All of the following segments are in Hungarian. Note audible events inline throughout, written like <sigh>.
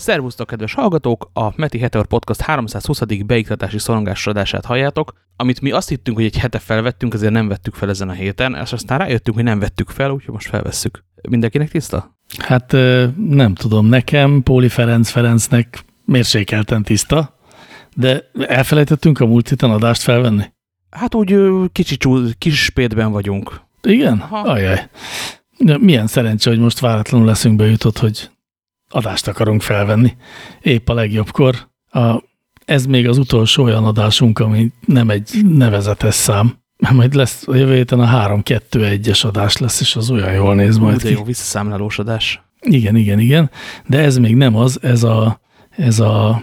Szervusztok, kedves hallgatók! A Meti Heteor Podcast 320. beiktatási szorongásodását halljátok, amit mi azt hittünk, hogy egy hete felvettünk, ezért nem vettük fel ezen a héten, és aztán rájöttünk, hogy nem vettük fel, úgyhogy most felvesszük. Mindenkinek tiszta? Hát nem tudom, nekem, Póli Ferenc Ferencnek mérsékelten tiszta, de elfelejtettünk a múlt héten adást felvenni? Hát úgy kicsi kis spétben vagyunk. Igen? Aha. Ajaj. Milyen szerencse, hogy most váratlanul leszünk bejutott, hogy adást akarunk felvenni. Épp a legjobbkor. A, ez még az utolsó olyan adásunk, ami nem egy nevezetes szám. Majd lesz a jövő héten a 3-2-1-es adás lesz, és az olyan jól néz majd de ki. jó visszaszámlálós adás. Igen, igen, igen. De ez még nem az, ez a, ez a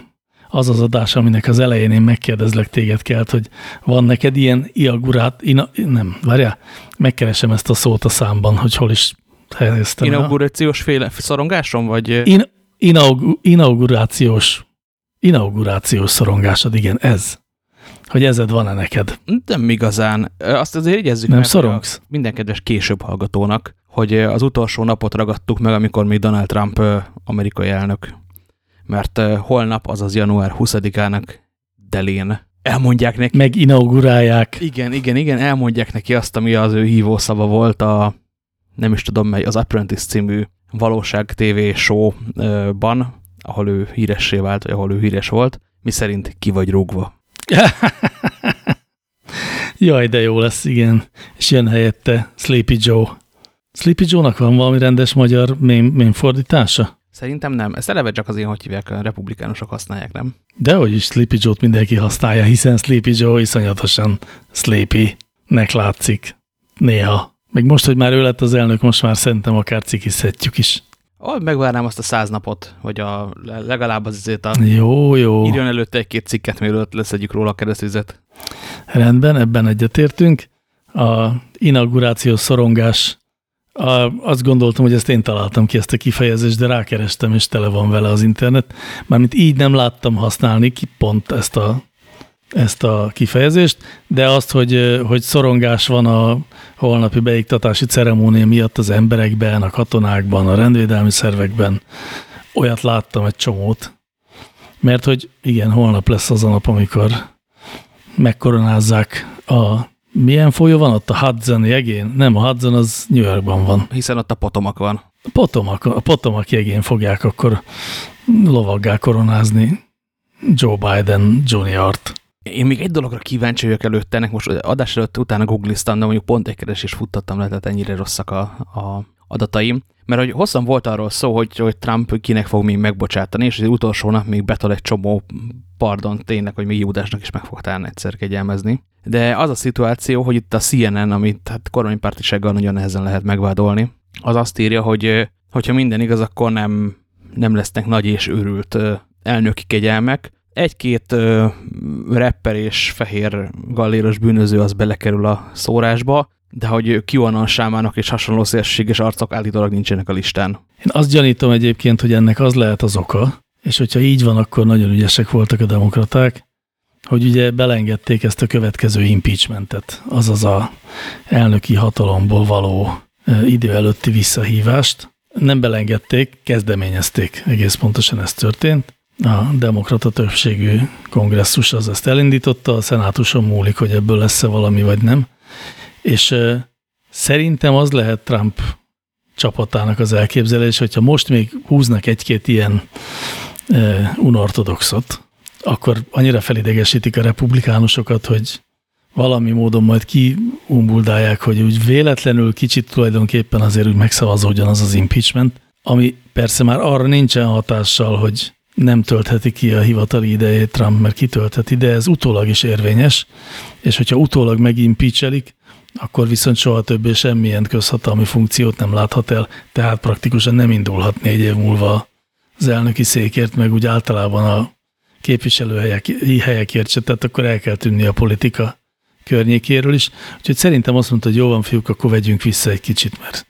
az az adás, aminek az elején én megkérdezlek téged kelt, hogy van neked ilyen iagurát, ina, nem, várjál, megkeresem ezt a szót a számban, hogy hol is helyeztem. Inaugurációs féle szorongásom, vagy? In, inaug, inaugurációs, inaugurációs szorongásod, igen, ez. Hogy ezed van-e neked? Nem igazán. Azt azért jegyezzük Nem meg szorongsz? minden kedves később hallgatónak, hogy az utolsó napot ragadtuk meg, amikor még Donald Trump amerikai elnök. Mert holnap, azaz január 20-ának Delén elmondják neki. Meginaugurálják. Igen, igen, igen, elmondják neki azt, ami az ő hívószava volt a nem is tudom mely, az Apprentice című valóság TV show-ban, ahol ő híressé vált, vagy ahol ő híres volt, mi szerint ki vagy rúgva. <laughs> Jaj, de jó lesz, igen. És jön helyette Sleepy Joe. Sleepy Joe-nak van valami rendes magyar mém, mém fordítása? Szerintem nem. Ezt eleve csak az én, hogy hívják, a republikánusok használják, nem? Dehogy is Sleepy Joe-t mindenki használja, hiszen Sleepy Joe iszonyatosan sleepy-nek látszik. Néha. Még most, hogy már ő lett az elnök, most már szerintem akár cikizhetjük is. Oh, megvárnám azt a száz napot, hogy a, legalább az azért a... Jó, jó. Írjon előtte egy-két cikket, mielőtt leszedjük róla a keresztüzet. Rendben, ebben egyetértünk. A inaugurációs szorongás, a, azt gondoltam, hogy ezt én találtam ki, ezt a kifejezést, de rákerestem, és tele van vele az internet. Mármint így nem láttam használni ki pont ezt a ezt a kifejezést, de azt, hogy, hogy szorongás van a holnapi beiktatási ceremónia miatt az emberekben, a katonákban, a rendvédelmi szervekben, olyat láttam egy csomót. Mert hogy igen, holnap lesz az a nap, amikor megkoronázzák a milyen folyó van ott? A Hudson jegén? Nem, a Hudson az New Yorkban van. Hiszen ott a Potomac van. A Potomac, a Potomac jegén fogják akkor lovaggá koronázni Joe Biden Jr.-t. Én még egy dologra kíváncsi vagyok előtte, ennek most adás előtt utána googliztam, de mondjuk pont egy keresést futtattam le, tehát ennyire rosszak a, a adataim. Mert hogy hosszan volt arról szó, hogy, hogy Trump kinek fog még megbocsátani, és az utolsó nap még betol egy csomó pardon tényleg, hogy még Júdásnak is meg fog talán egyszer kegyelmezni. De az a szituáció, hogy itt a CNN, amit hát kormánypártisággal nagyon nehezen lehet megvádolni, az azt írja, hogy hogyha minden igaz, akkor nem, nem lesznek nagy és őrült elnöki kegyelmek, egy-két rapper és fehér galléros bűnöző az belekerül a szórásba, de hogy QAnon sámának és hasonló szélsőséges arcok állítólag nincsenek a listán. Én azt gyanítom egyébként, hogy ennek az lehet az oka, és hogyha így van, akkor nagyon ügyesek voltak a demokraták, hogy ugye belengedték ezt a következő impeachmentet, azaz a elnöki hatalomból való idő előtti visszahívást. Nem belengedték, kezdeményezték, egész pontosan ez történt, a demokrata többségű kongresszus az ezt elindította, a szenátuson múlik, hogy ebből lesz-e valami, vagy nem. És szerintem az lehet Trump csapatának az elképzelés, hogyha most még húznak egy-két ilyen unortodoxot, akkor annyira felidegesítik a republikánusokat, hogy valami módon majd kiumbuldálják, hogy úgy véletlenül kicsit tulajdonképpen azért úgy megszavazódjon az az impeachment, ami persze már arra nincsen hatással, hogy nem töltheti ki a hivatali idejét Trump, mert kitöltheti, de ez utólag is érvényes, és hogyha utólag megimpeachelik, akkor viszont soha többé semmilyen közhatalmi funkciót nem láthat el, tehát praktikusan nem indulhat négy év múlva az elnöki székért, meg úgy általában a képviselőhelyek helyekért se, tehát akkor el kell tűnni a politika környékéről is. Úgyhogy szerintem azt mondta, hogy jó van fiúk, akkor vegyünk vissza egy kicsit, mert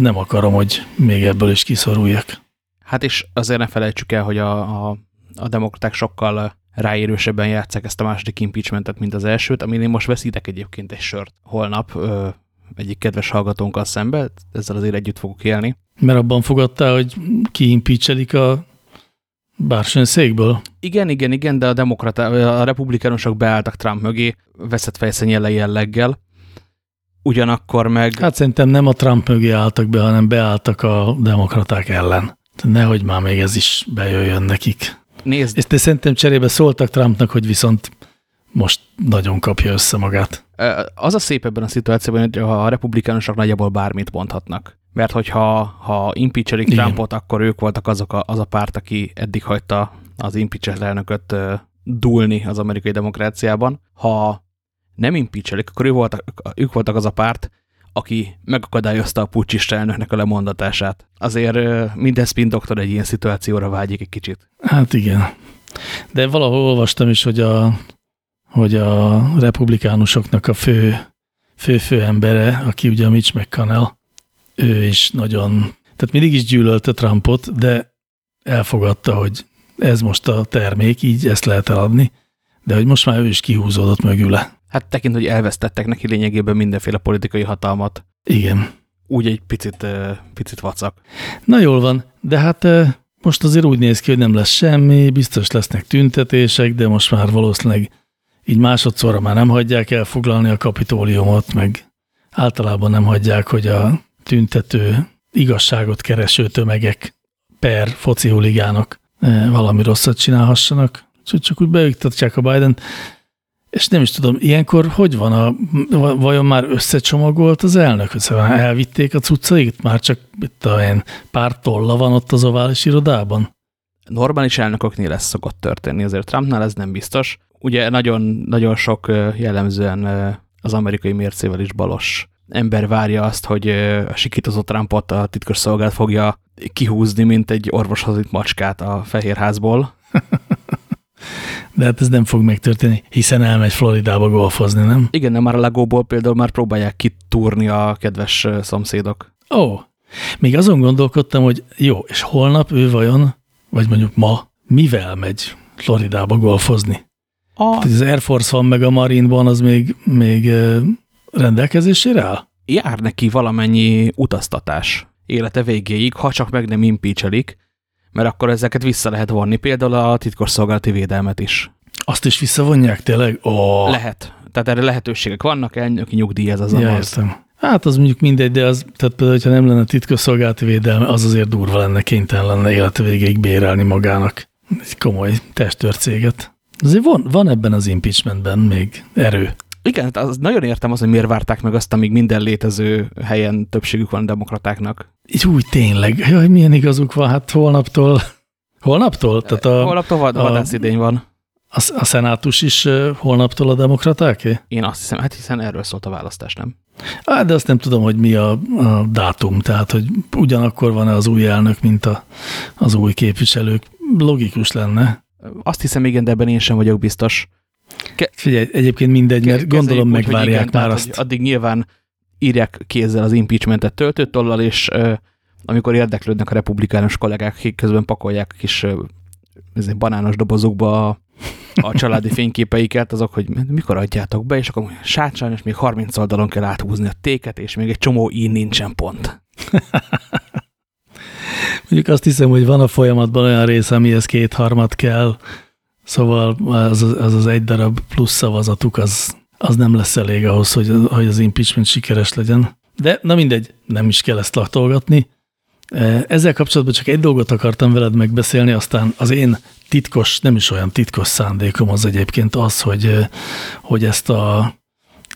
nem akarom, hogy még ebből is kiszoruljak. Hát és azért ne felejtsük el, hogy a, a, a demokraták sokkal ráérősebben játszák ezt a második impeachmentet, mint az elsőt, amin én most veszítek egyébként egy sört holnap ö, egyik kedves hallgatónkkal szembe, ezzel azért együtt fogok élni. Mert abban fogadtál, hogy ki impeachelik a székből. Igen, igen, igen, de a demokrata, a republikánusok beálltak Trump mögé, veszett fejszennyele jelleggel. Ugyanakkor meg... Hát szerintem nem a Trump mögé álltak be, hanem beálltak a demokraták ellen. Nehogy már még ez is bejöjjön nekik. Nézd. És te szerintem cserébe szóltak Trumpnak, hogy viszont most nagyon kapja össze magát. Az a szép ebben a szituációban, hogy a republikánusok nagyjából bármit mondhatnak. Mert hogyha ha impeachelik Trumpot, akkor ők voltak azok a, az a párt, aki eddig hagyta az impeachment elnököt dúlni az amerikai demokráciában. Ha nem impeachelik, akkor ő voltak, ők voltak az a párt, aki megakadályozta a pucsista elnöknek a lemondatását. Azért minden spin doktor egy ilyen szituációra vágyik egy kicsit. Hát igen. De valahol olvastam is, hogy a, hogy a republikánusoknak a fő, fő-fő embere, aki ugye a Mitch McConnell, ő is nagyon, tehát mindig is gyűlölte Trumpot, de elfogadta, hogy ez most a termék, így ezt lehet eladni, de hogy most már ő is kihúzódott mögüle. Hát tekint, hogy elvesztettek neki lényegében mindenféle politikai hatalmat. Igen. Úgy egy picit, picit vacak. Na jól van, de hát most azért úgy néz ki, hogy nem lesz semmi, biztos lesznek tüntetések, de most már valószínűleg így másodszorra már nem hagyják elfoglalni a kapitóliumot, meg általában nem hagyják, hogy a tüntető, igazságot kereső tömegek per foci huligánok valami rosszat csinálhassanak. Csak, csak úgy beiktatják a Biden. És nem is tudom, ilyenkor hogy van a, vajon már összecsomagolt az elnök? Szóval elvitték a cuccait? Már csak itt a ilyen pár tolla van ott az ovális irodában? Normális elnököknél ez szokott történni, azért Trumpnál ez nem biztos. Ugye nagyon, nagyon sok jellemzően az amerikai mércével is balos ember várja azt, hogy a sikítozott Trumpot a titkos szolgálat fogja kihúzni, mint egy orvoshoz itt macskát a fehérházból. <laughs> De hát ez nem fog megtörténni, hiszen elmegy Floridába golfozni, nem? Igen, de már a Legóból például már próbálják kitúrni a kedves szomszédok. Ó, még azon gondolkodtam, hogy jó, és holnap ő vajon, vagy mondjuk ma, mivel megy Floridába golfozni? A... Az Air Force van, meg a Marine az még, még rendelkezésére áll? Jár neki valamennyi utaztatás élete végéig, ha csak meg nem impeachelik, mert akkor ezeket vissza lehet vonni, például a titkosszolgálati védelmet is. Azt is visszavonják tényleg? Oh. Lehet. Tehát erre lehetőségek vannak, elnöki nyugdíj ez az ja, értem. Hát az mondjuk mindegy, de az, tehát például, hogyha nem lenne titkosszolgálati védelme, az azért durva lenne, kénytelen lenne élete végéig bérelni magának egy komoly testőrcéget. Azért van, van ebben az impeachmentben még erő. Igen, hát az nagyon értem az, hogy miért várták meg azt, amíg minden létező helyen többségük van demokratáknak. Úgy tényleg, jaj, milyen igazuk van, hát holnaptól, holnaptól? Tehát a, holnaptól vad, vadászidény van. A, a szenátus is holnaptól a demokratáké? Én azt hiszem, hát hiszen erről szólt a választás, nem? Á, de azt nem tudom, hogy mi a, a dátum, tehát hogy ugyanakkor van-e az új elnök, mint a, az új képviselők. Logikus lenne. Azt hiszem, igen, de ebben én sem vagyok biztos. Ke Figyelj, egyébként mindegy, mert gondolom megvárják igen, már azt. Addig nyilván írják kézzel az impeachmentet töltőtollal, és uh, amikor érdeklődnek a republikánus kollégák, akik közben pakolják kis uh, banános dobozokba a, a családi fényképeiket, azok, hogy mikor adjátok be, és akkor sát sajnos még 30 oldalon kell áthúzni a téket, és még egy csomó ín nincsen pont. <laughs> Mondjuk azt hiszem, hogy van a folyamatban olyan rész, amihez kétharmad kell, Szóval az az, az egy darab plusz szavazatuk, az, az nem lesz elég ahhoz, hogy, hogy az impeachment sikeres legyen. De na mindegy, nem is kell ezt latolgatni. E, ezzel kapcsolatban csak egy dolgot akartam veled megbeszélni, aztán az én titkos, nem is olyan titkos szándékom az egyébként az, hogy, hogy ezt a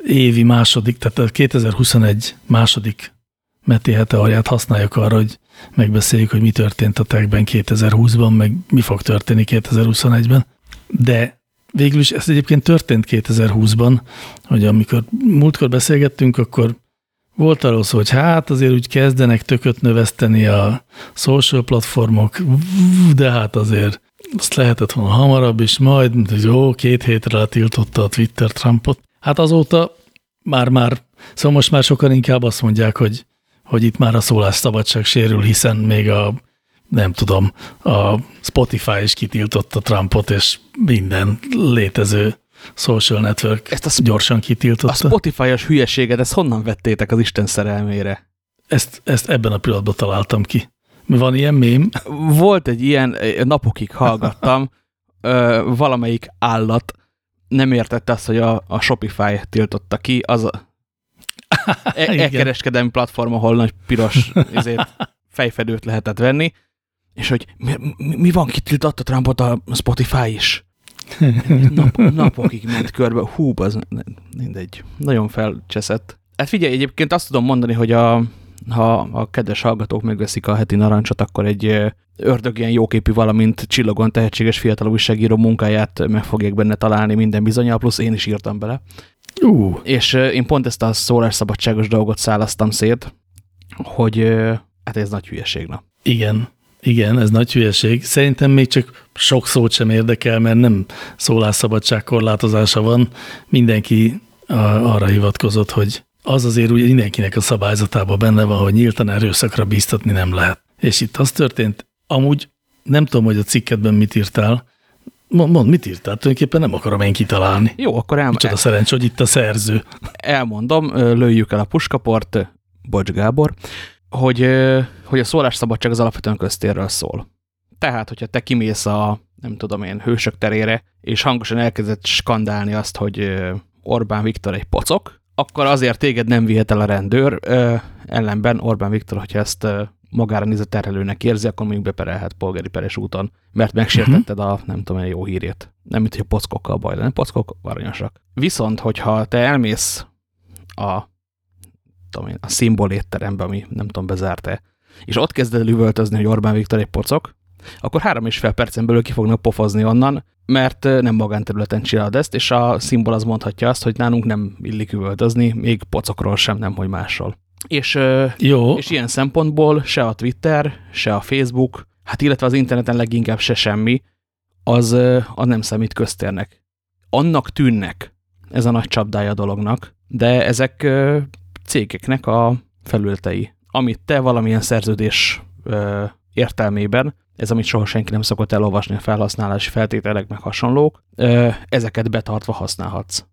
évi második, tehát a 2021 második Meti Heteorját használjuk arra, hogy megbeszéljük, hogy mi történt a techben 2020-ban, meg mi fog történni 2021-ben. De végül is ez egyébként történt 2020-ban, hogy amikor múltkor beszélgettünk, akkor volt arról szó, hogy hát azért úgy kezdenek tököt növeszteni a social platformok, de hát azért azt lehetett volna hamarabb is, majd, hogy jó, két hétre letiltotta a Twitter Trumpot. Hát azóta már-már, szóval most már sokan inkább azt mondják, hogy, hogy itt már a szólásszabadság sérül, hiszen még a nem tudom, a Spotify is kitiltotta Trumpot, és minden létező social network ezt a gyorsan kitiltotta. A Spotify-os hülyeséget, ezt honnan vettétek az Isten szerelmére? Ezt, ezt ebben a pillanatban találtam ki. Van ilyen mém? Volt egy ilyen, napokig hallgattam, <laughs> ö, valamelyik állat nem értette azt, hogy a, a Shopify tiltotta ki, az a <laughs> e, e kereskedelmi platform, ahol nagy piros <laughs> ezért fejfedőt lehetett venni, és hogy mi, mi, van, kitiltotta Trumpot a Spotify is? Nap, napokig ment körbe, hú, az mindegy, nagyon felcseszett. Hát figyelj, egyébként azt tudom mondani, hogy a, ha a kedves hallgatók megveszik a heti narancsot, akkor egy ördög ilyen jóképű, valamint csillagon tehetséges fiatal újságíró munkáját meg fogják benne találni minden bizonyal, plusz én is írtam bele. Uh. És én pont ezt a szólásszabadságos dolgot szálasztam szét, hogy hát ez nagy hülyeség, na. Igen, igen, ez nagy hülyeség. Szerintem még csak sok szót sem érdekel, mert nem szólásszabadság korlátozása van. Mindenki arra hivatkozott, hogy az azért úgy mindenkinek a szabályzatában benne van, hogy nyíltan erőszakra bíztatni nem lehet. És itt az történt, amúgy nem tudom, hogy a cikkedben mit írtál, Mond, mit írtál? Tulajdonképpen nem akarom én kitalálni. Jó, akkor el... Micsoda szerencs, hogy itt a szerző. Elmondom, lőjük el a puskaport, Bocs Gábor, hogy, hogy a szólásszabadság az alapvetően köztérről szól. Tehát, hogyha te kimész a, nem tudom én, hősök terére, és hangosan elkezdett skandálni azt, hogy Orbán Viktor egy pocok, akkor azért téged nem vihet el a rendőr, ö, ellenben Orbán Viktor, hogyha ezt ö, magára nézve terhelőnek érzi, akkor mondjuk beperelhet polgári peres úton, mert megsértetted uh -huh. a nem tudom, jó hírét. Nem, mint hogy a pockokkal baj lenne, pockok aranyosak. Viszont, hogyha te elmész a tudom én, a szimbol étterembe, ami nem tudom, bezárt-e, és ott kezded el üvöltözni, hogy Orbán Viktor egy pocok, akkor három és fél percen belül ki fognak pofozni onnan, mert nem magánterületen csinálod ezt, és a szimbol az mondhatja azt, hogy nálunk nem illik üvöltözni, még pocokról sem, nem hogy másról. És, Jó. és ilyen szempontból se a Twitter, se a Facebook, hát illetve az interneten leginkább se semmi, az, az nem számít köztérnek. Annak tűnnek ez a nagy csapdája a dolognak, de ezek cégeknek a felületei, amit te valamilyen szerződés értelmében ez amit soha senki nem szokott elolvasni a felhasználási feltételek meg hasonlók, ezeket betartva használhatsz.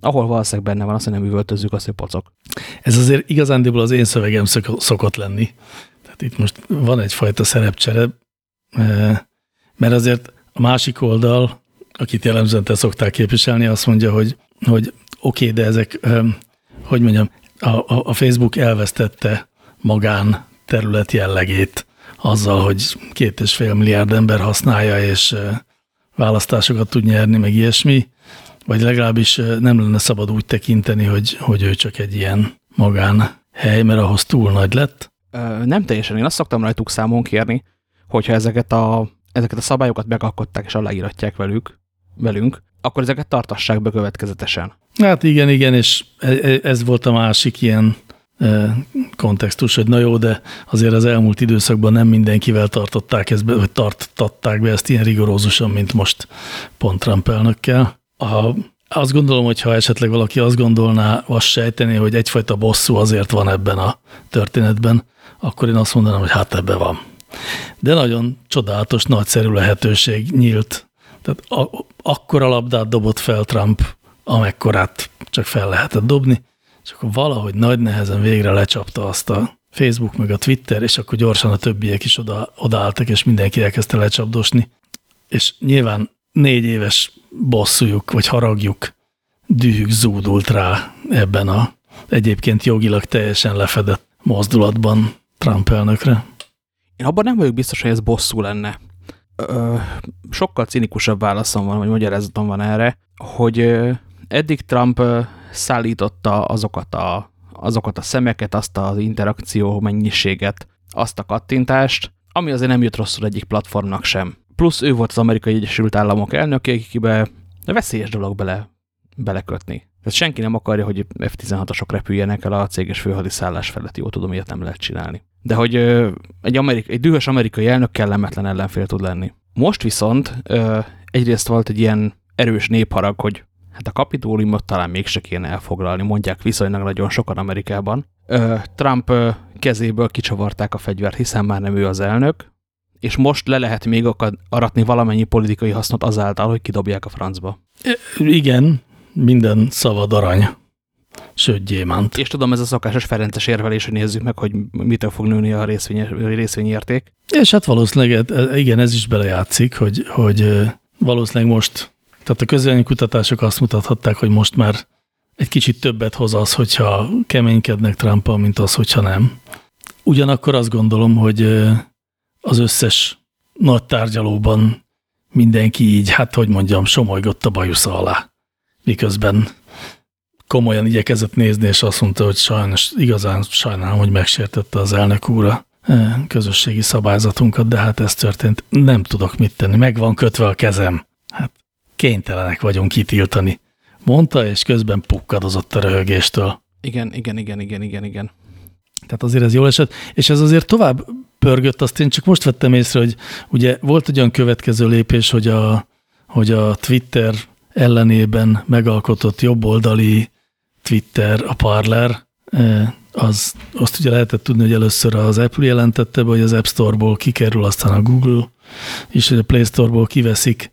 Ahol valószínűleg benne van, azt, nem üvöltözzük, azt, hogy pocok. Ez azért igazándiból az én szövegem szokott lenni. Tehát itt most van egyfajta szerepcsere, mert azért a másik oldal, akit jellemzően te szoktál képviselni, azt mondja, hogy, hogy oké, okay, de ezek, hogy mondjam, a, a Facebook elvesztette magán terület jellegét azzal, hogy két és fél milliárd ember használja, és választásokat tud nyerni, meg ilyesmi, vagy legalábbis nem lenne szabad úgy tekinteni, hogy, hogy ő csak egy ilyen magán hely, mert ahhoz túl nagy lett. Nem teljesen. Én azt szoktam rajtuk számon kérni, hogyha ezeket a, ezeket a szabályokat megalkották és aláíratják velük, velünk, akkor ezeket tartassák be következetesen. Hát igen, igen, és e, e, ez volt a másik ilyen kontextus, hogy na jó, de azért az elmúlt időszakban nem mindenkivel tartották ezt be, vagy tartották be ezt ilyen rigorózusan, mint most pont Trump elnökkel. A, azt gondolom, hogy ha esetleg valaki azt gondolná, azt sejteni, hogy egyfajta bosszú azért van ebben a történetben, akkor én azt mondanám, hogy hát ebbe van. De nagyon csodálatos, nagyszerű lehetőség nyílt. Tehát a, akkora labdát dobott fel Trump, amekkorát csak fel lehetett dobni, és akkor valahogy nagy nehezen végre lecsapta azt a Facebook meg a Twitter, és akkor gyorsan a többiek is oda, odaálltak, és mindenki elkezdte lecsapdosni. És nyilván négy éves bosszújuk, vagy haragjuk, dühük zúdult rá ebben a egyébként jogilag teljesen lefedett mozdulatban Trump elnökre. Én abban nem vagyok biztos, hogy ez bosszú lenne. Ö, sokkal cinikusabb válaszom van, vagy magyarázatom van erre, hogy eddig Trump szállította azokat a, azokat a szemeket, azt az interakció mennyiséget, azt a kattintást, ami azért nem jött rosszul egyik platformnak sem. Plusz ő volt az Amerikai Egyesült Államok elnöke, akibe veszélyes dolog bele, belekötni. Tehát senki nem akarja, hogy F-16-osok repüljenek el a céges főhadiszállás felett, jó tudom, ilyet nem lehet csinálni. De hogy egy, amerikai, egy dühös amerikai elnök kellemetlen ellenfél tud lenni. Most viszont egyrészt volt egy ilyen erős népharag, hogy Hát a kapitóliumot talán mégse kéne elfoglalni, mondják viszonylag nagyon sokan Amerikában. Trump kezéből kicsavarták a fegyvert, hiszen már nem ő az elnök, és most le lehet még aratni valamennyi politikai hasznot azáltal, hogy kidobják a francba. Igen, minden szavad arany. sőt gyémánt. És tudom, ez a szokásos Ferences érvelés, hogy nézzük meg, hogy mitől fog nőni a részvény, részvényérték. És hát valószínűleg, igen, ez is belejátszik, hogy, hogy valószínűleg most, tehát a közvéleménykutatások azt mutathatták, hogy most már egy kicsit többet hoz az, hogyha keménykednek Trumpal, mint az, hogyha nem. Ugyanakkor azt gondolom, hogy az összes nagy tárgyalóban mindenki így, hát hogy mondjam, somolygott a bajusza alá. Miközben komolyan igyekezett nézni, és azt mondta, hogy sajnos, igazán sajnálom, hogy megsértette az elnök úr közösségi szabályzatunkat, de hát ez történt. Nem tudok mit tenni, meg van kötve a kezem. Hát kénytelenek vagyunk kitiltani. Mondta, és közben pukkadozott a röhögéstől. Igen, igen, igen, igen, igen, igen. Tehát azért ez jól esett, és ez azért tovább pörgött, azt én csak most vettem észre, hogy ugye volt egy olyan következő lépés, hogy a, hogy a Twitter ellenében megalkotott jobboldali Twitter, a Parler, az, azt ugye lehetett tudni, hogy először az Apple jelentette be, hogy az App Store-ból kikerül, aztán a Google, és hogy a Play Store-ból kiveszik,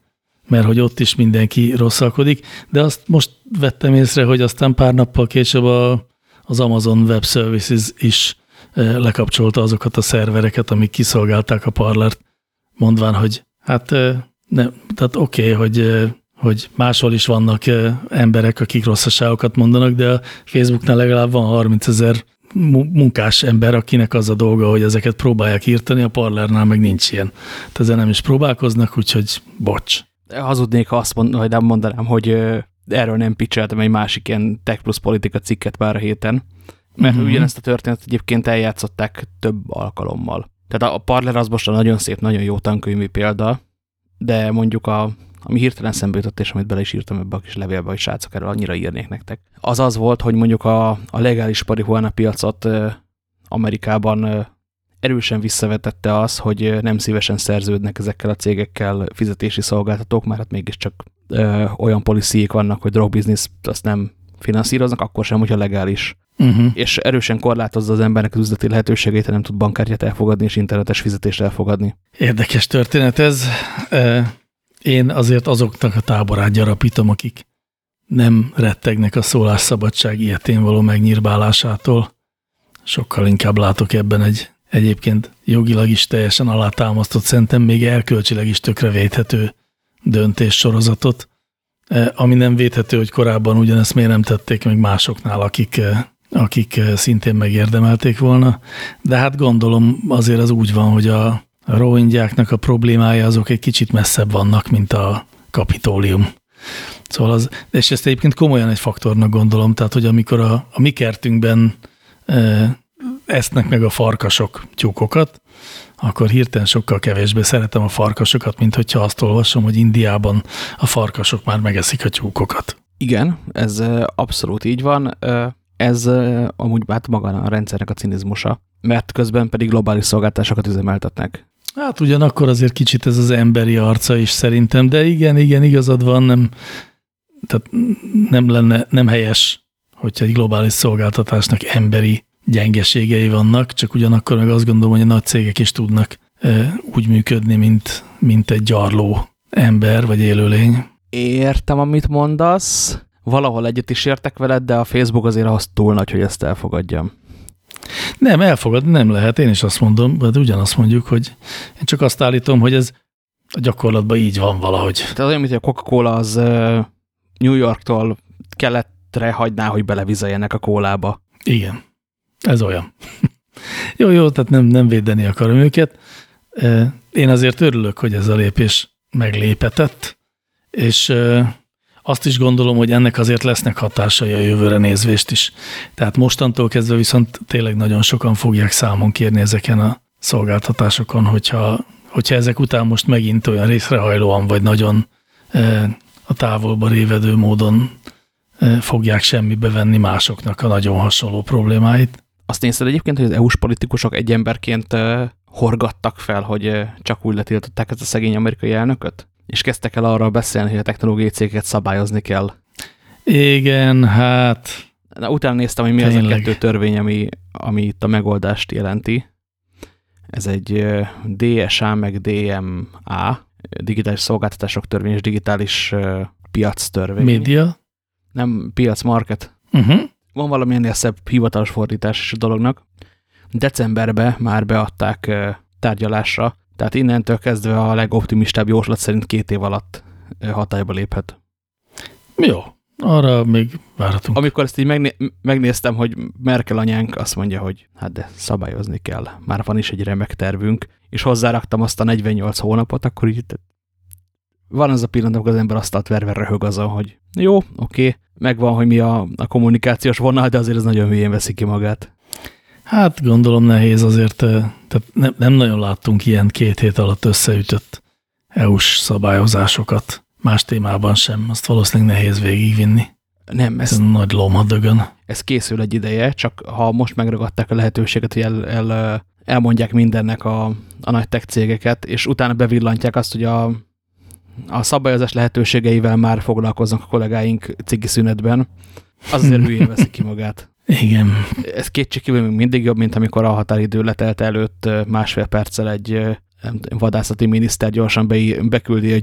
mert hogy ott is mindenki rosszalkodik, de azt most vettem észre, hogy aztán pár nappal később a, az Amazon Web Services is lekapcsolta azokat a szervereket, amik kiszolgálták a parlert, mondván, hogy hát ne, tehát oké, okay, hogy, hogy máshol is vannak emberek, akik rosszaságokat mondanak, de a Facebooknál legalább van 30 ezer munkás ember, akinek az a dolga, hogy ezeket próbálják írtani, a parlernál meg nincs ilyen. Tehát ezzel nem is próbálkoznak, úgyhogy bocs. Hazudnék, ha azt mond, hogy nem mondanám, hogy erről nem picseltem egy másik ilyen Tech Plus politika cikket pár a héten, mert uh -huh. ugyanezt a történetet egyébként eljátszották több alkalommal. Tehát a Parler az most a nagyon szép, nagyon jó tankönyvi példa, de mondjuk a, ami hirtelen szembe jutott, és amit bele is írtam ebbe a kis levélbe, hogy srácok, erről annyira írnék nektek. Az az volt, hogy mondjuk a, a legális parihuana piacot Amerikában erősen visszavetette az, hogy nem szívesen szerződnek ezekkel a cégekkel fizetési szolgáltatók, mert hát mégiscsak ö, olyan policyik vannak, hogy drogbiznisz azt nem finanszíroznak, akkor sem, hogyha legális. Uh -huh. És erősen korlátozza az embernek az üzleti lehetőségét, ha nem tud bankkártyát elfogadni és internetes fizetést elfogadni. Érdekes történet ez. Én azért azoknak a táborát gyarapítom, akik nem rettegnek a szólásszabadság ilyetén való megnyírbálásától. Sokkal inkább látok ebben egy egyébként jogilag is teljesen alátámasztott, szerintem még erkölcsileg is tökre védhető döntés sorozatot, ami nem védhető, hogy korábban ugyanezt miért nem tették meg másoknál, akik akik eh, szintén megérdemelték volna, de hát gondolom azért az úgy van, hogy a rohingyáknak a problémája azok egy kicsit messzebb vannak, mint a kapitólium. Szóval az, és ezt egyébként komolyan egy faktornak gondolom, tehát hogy amikor a, a mi kertünkben e, esznek meg a farkasok tyúkokat, akkor hirtelen sokkal kevésbé szeretem a farkasokat, mint hogyha azt olvasom, hogy Indiában a farkasok már megeszik a tyúkokat. Igen, ez abszolút így van ez amúgy hát maga a rendszernek a cinizmusa, mert közben pedig globális szolgáltásokat üzemeltetnek. Hát ugyanakkor azért kicsit ez az emberi arca is szerintem, de igen, igen, igazad van, nem, tehát nem lenne, nem helyes, hogyha egy globális szolgáltatásnak emberi gyengeségei vannak, csak ugyanakkor meg azt gondolom, hogy a nagy cégek is tudnak úgy működni, mint, mint egy gyarló ember vagy élőlény. Értem, amit mondasz, valahol egyet is értek veled, de a Facebook azért az túl nagy, hogy ezt elfogadjam. Nem, elfogadni nem lehet, én is azt mondom, de ugyanazt mondjuk, hogy én csak azt állítom, hogy ez a gyakorlatban így van valahogy. Tehát olyan, mint a Coca-Cola az New Yorktól keletre hagyná, hogy belevizeljenek a kólába. Igen, ez olyan. <laughs> jó, jó, tehát nem, nem védeni akarom őket. Én azért örülök, hogy ez a lépés meglépetett, és azt is gondolom, hogy ennek azért lesznek hatásai a jövőre nézvést is. Tehát mostantól kezdve viszont tényleg nagyon sokan fogják számon kérni ezeken a szolgáltatásokon, hogyha, hogyha ezek után most megint olyan részrehajlóan, vagy nagyon a távolba révedő módon fogják semmibe venni másoknak a nagyon hasonló problémáit. Azt nézted egyébként, hogy az EU-s politikusok egy emberként horgattak fel, hogy csak úgy letiltották ezt a szegény amerikai elnököt? és kezdtek el arra beszélni, hogy a technológiai cégeket szabályozni kell. Igen, hát... Na, utána néztem, hogy mi tényleg. az a kettő törvény, ami, ami itt a megoldást jelenti. Ez egy DSA meg DMA, digitális szolgáltatások törvény és digitális piac törvény. Média? Nem, piac market. Uh -huh. Van valami ennél szebb hivatalos fordítás is a dolognak. Decemberben már beadták tárgyalásra, tehát innentől kezdve a legoptimistább jóslat szerint két év alatt hatályba léphet. Jó, arra még várhatunk. Amikor ezt így megné megnéztem, hogy Merkel anyánk azt mondja, hogy hát de szabályozni kell. Már van is egy remek tervünk, és hozzáraktam azt a 48 hónapot, akkor így van az a pillanat, amikor az ember azt verve röhög azon, hogy jó, oké, megvan, hogy mi a, a kommunikációs vonal, de azért ez nagyon hülyén veszi ki magát. Hát gondolom nehéz azért, tehát nem, nem nagyon láttunk ilyen két hét alatt összeütött EU-s szabályozásokat. Más témában sem, azt valószínűleg nehéz végigvinni. Nem, ez, ez nagy lomhadögön. Ez készül egy ideje, csak ha most megragadták a lehetőséget, hogy el, el, elmondják mindennek a, a nagy tech cégeket, és utána bevillantják azt, hogy a, a szabályozás lehetőségeivel már foglalkoznak a kollégáink cigi szünetben, az azért hülyén veszi ki magát. Igen. Ez kétségkívül még mindig jobb, mint amikor a határidő letelt előtt másfél perccel egy vadászati miniszter gyorsan be, beküldi a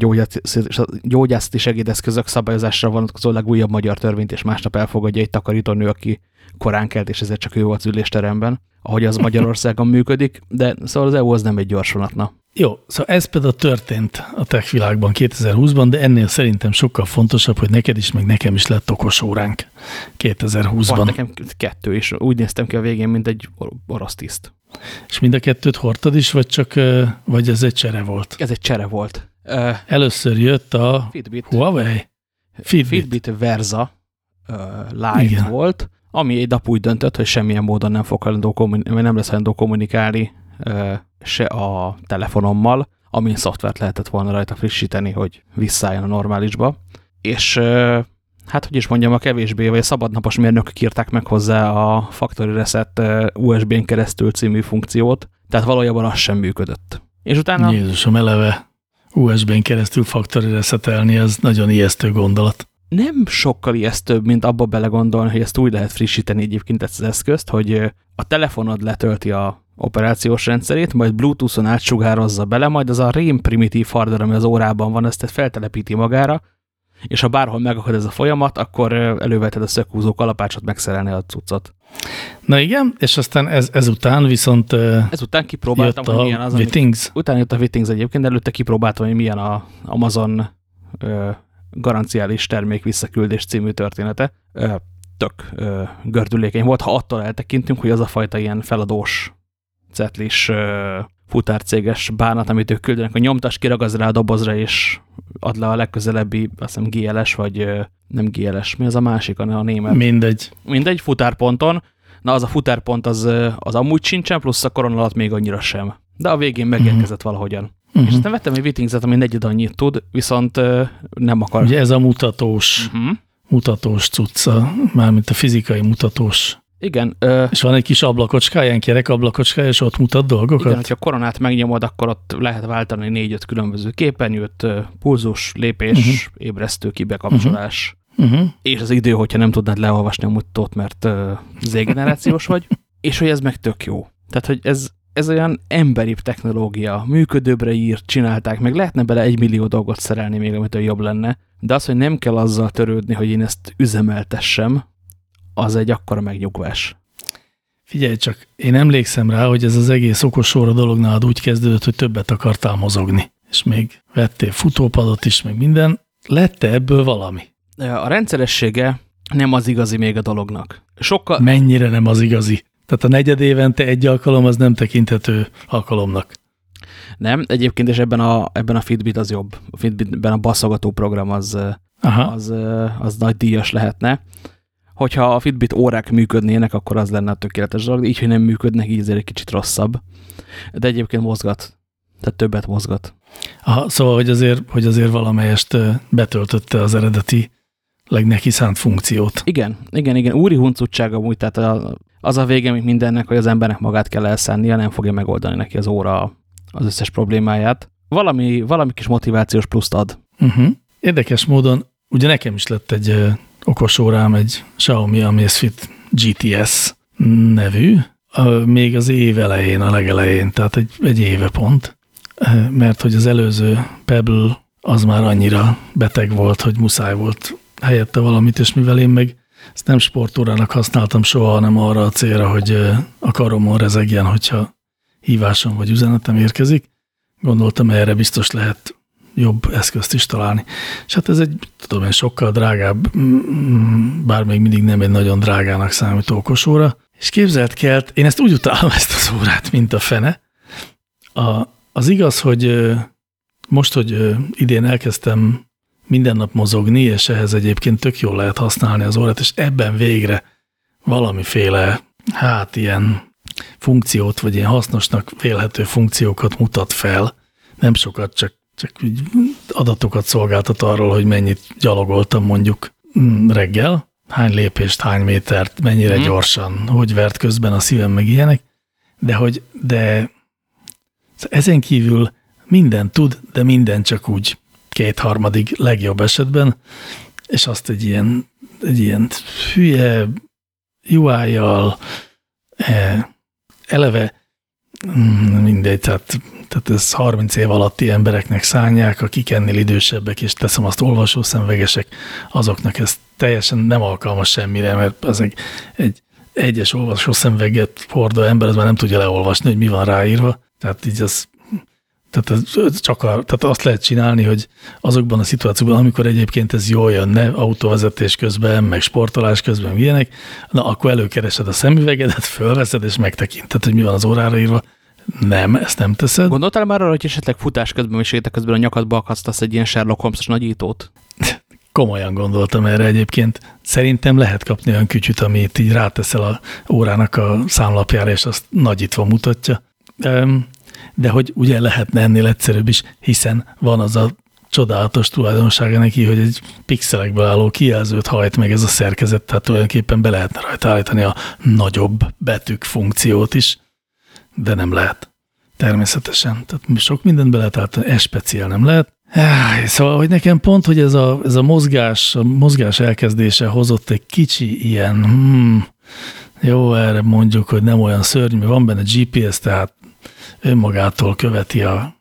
gyógyászati segédeszközök szabályozásra vonatkozó legújabb magyar törvényt, és másnap elfogadja egy takarítónő, aki korán kelt, és ezért csak ő volt az ülésteremben, ahogy az Magyarországon működik, de szóval az EU az nem egy gyors vonatna. Jó, szóval ez például történt a tech világban 2020-ban, de ennél szerintem sokkal fontosabb, hogy neked is, meg nekem is lett okos óránk 2020-ban. Van nekem kettő is. Úgy néztem ki a végén, mint egy orosz tiszt. És mind a kettőt hordtad is, vagy csak, vagy ez egy csere volt? Ez egy csere volt. Először jött a Fitbit. Huawei? Fitbit, Fitbit Versa uh, Lite Igen. volt, ami egy nap úgy döntött, hogy semmilyen módon nem fog nem lesz hajlandó kommunikálni se a telefonommal, amin szoftvert lehetett volna rajta frissíteni, hogy visszálljon a normálisba. És hát hogy is mondjam, a kevésbé, vagy a szabadnapos mérnökök írták meg hozzá a Factory Reset USB-n keresztül című funkciót, tehát valójában az sem működött. És utána... Jézusom, eleve USB-n keresztül Factory Resetelni, ez nagyon ijesztő gondolat. Nem sokkal ijesztőbb, mint abba belegondolni, hogy ezt úgy lehet frissíteni egyébként ezt az eszközt, hogy a telefonod letölti a operációs rendszerét, majd Bluetooth-on átsugározza bele, majd az a rém primitív hardware, ami az órában van, ezt feltelepíti magára, és ha bárhol megakad ez a folyamat, akkor előveted a szökhúzó kalapácsot megszerelni a cuccot. Na igen, és aztán ez, ezután viszont Ezután kipróbáltam, hogy milyen az, Wittings. Utána jött a Wittings egyébként, előtte kipróbáltam, hogy milyen a Amazon ö, garanciális termék visszaküldés című története. Tök gördülékeny volt, ha attól eltekintünk, hogy az a fajta ilyen feladós cetlis futárcéges bánat, amit ők küldenek, a nyomtas kiragaz rá a dobozra, és ad le a legközelebbi, azt hiszem GLS, vagy nem GLS, mi az a másik, a német? Mindegy. Mindegy, futárponton. Na, az a futárpont az, az amúgy sincsen, plusz a korona alatt még annyira sem. De a végén megérkezett. -huh. valahogyan. Uh -huh. És aztán vettem egy Wittingset, ami negyed annyit tud, viszont nem akar. Ugye ez a mutatós, uh mhm. -huh. mutatós cucca, mármint a fizikai mutatós igen. Ö, és van egy kis ablakocskája, ilyen kerek ablakocskája, és ott mutat dolgokat? Igen, hogyha koronát megnyomod, akkor ott lehet váltani négy-öt különböző képernyőt, pulzus, lépés, uh mhm. -huh. ébresztő, kibekapcsolás. Uh -huh. És az idő, hogyha nem tudnád leolvasni a mutatót, mert uh, z-generációs vagy, <laughs> és hogy ez meg tök jó. Tehát, hogy ez, ez olyan emberibb technológia, működőbbre írt, csinálták, meg lehetne bele egy millió dolgot szerelni még, amitől jobb lenne, de az, hogy nem kell azzal törődni, hogy én ezt üzemeltessem, az egy akkora megnyugvás. Figyelj csak, én emlékszem rá, hogy ez az egész okos óra dolog nálad úgy kezdődött, hogy többet akartál mozogni. És még vettél futópadot is, meg minden. Lette ebből valami? A rendszeressége nem az igazi még a dolognak. Sokkal... Mennyire nem az igazi? Tehát a negyed évente egy alkalom az nem tekinthető alkalomnak. Nem, egyébként és ebben a, ebben a Fitbit az jobb. A Fitbitben a baszogató program az, Aha. az, az nagy díjas lehetne hogyha a Fitbit órák működnének, akkor az lenne a tökéletes dolog, így, hogy nem működnek, így egy kicsit rosszabb. De egyébként mozgat. Tehát többet mozgat. Aha, szóval, hogy azért, hogy azért valamelyest betöltötte az eredeti neki szánt funkciót. Igen, igen, igen. Úri huncutsága úgy, tehát a, az a vége, mint mindennek, hogy az embernek magát kell elszánnia, nem fogja megoldani neki az óra az összes problémáját. Valami, valami kis motivációs pluszt ad. Uh -huh. Érdekes módon, ugye nekem is lett egy okos órám egy Xiaomi Amazfit GTS nevű, még az év elején, a legelején, tehát egy, egy éve pont, mert hogy az előző Pebble az már annyira beteg volt, hogy muszáj volt helyette valamit, és mivel én meg ezt nem sportórának használtam soha, hanem arra a célra, hogy a karomon rezegjen, hogyha hívásom vagy üzenetem érkezik. Gondoltam, erre biztos lehet jobb eszközt is találni. És hát ez egy, tudom én, sokkal drágább, bár még mindig nem egy nagyon drágának számító okosóra. És képzelt kelt, én ezt úgy utálom ezt az órát, mint a fene. A, az igaz, hogy most, hogy idén elkezdtem minden nap mozogni, és ehhez egyébként tök jól lehet használni az órát, és ebben végre valamiféle, hát ilyen funkciót, vagy ilyen hasznosnak vélhető funkciókat mutat fel. Nem sokat, csak, csak úgy adatokat szolgáltat arról, hogy mennyit gyalogoltam mondjuk mm, reggel, hány lépést, hány métert, mennyire mm. gyorsan, hogy vert közben a szívem, meg ilyenek, de hogy, de ezen kívül minden tud, de minden csak úgy kétharmadig legjobb esetben, és azt egy ilyen, egy ilyen hülye UI-jal, e, eleve mm, mindegy, tehát, tehát ez 30 év alatti embereknek szánják, akik ennél idősebbek, és teszem azt olvasó szemvegesek, azoknak ez teljesen nem alkalmas semmire, mert az egy, egy egyes olvasó szemveget hordó ember, az már nem tudja leolvasni, hogy mi van ráírva, tehát így az tehát, ez csak a, tehát azt lehet csinálni, hogy azokban a szituációkban, amikor egyébként ez jól jönne, autóvezetés közben, meg sportolás közben, ilyenek, na akkor előkeresed a szemüvegedet, fölveszed és megtekinted, hogy mi van az órára írva. Nem, ezt nem teszed. Gondoltál már arra, hogy esetleg futás közben és közben a nyakadba akasztasz egy ilyen Sherlock Holmes-os nagyítót? Komolyan gondoltam erre egyébként. Szerintem lehet kapni olyan kütyüt, amit így ráteszel a órának a számlapjára, és azt nagyítva mutatja de hogy ugye lehetne ennél egyszerűbb is, hiszen van az a csodálatos tulajdonsága neki, hogy egy pixelekből álló kijelzőt hajt meg ez a szerkezet, tehát tulajdonképpen be lehetne rajta állítani a nagyobb betűk funkciót is, de nem lehet. Természetesen. Tehát sok mindent be lehet állítani, ez speciál nem lehet. Szóval, hogy nekem pont, hogy ez a, ez a mozgás, a mozgás elkezdése hozott egy kicsi ilyen, hmm, jó, erre mondjuk, hogy nem olyan szörnyű, van benne GPS, tehát önmagától követi a,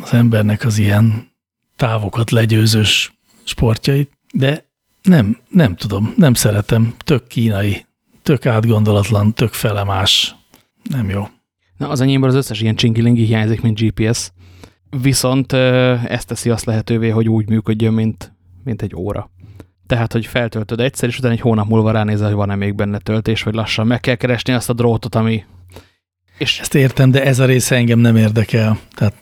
az embernek az ilyen távokat legyőzős sportjait, de nem, nem tudom, nem szeretem, tök kínai, tök átgondolatlan, tök felemás, nem jó. Na, az enyémben az összes ilyen csingilingi hiányzik, mint GPS, viszont ezt teszi azt lehetővé, hogy úgy működjön, mint, mint egy óra. Tehát, hogy feltöltöd egyszer, és utána egy hónap múlva ránézel, hogy van-e még benne töltés, vagy lassan meg kell keresni azt a drótot, ami, és ezt értem, de ez a része engem nem érdekel. Tehát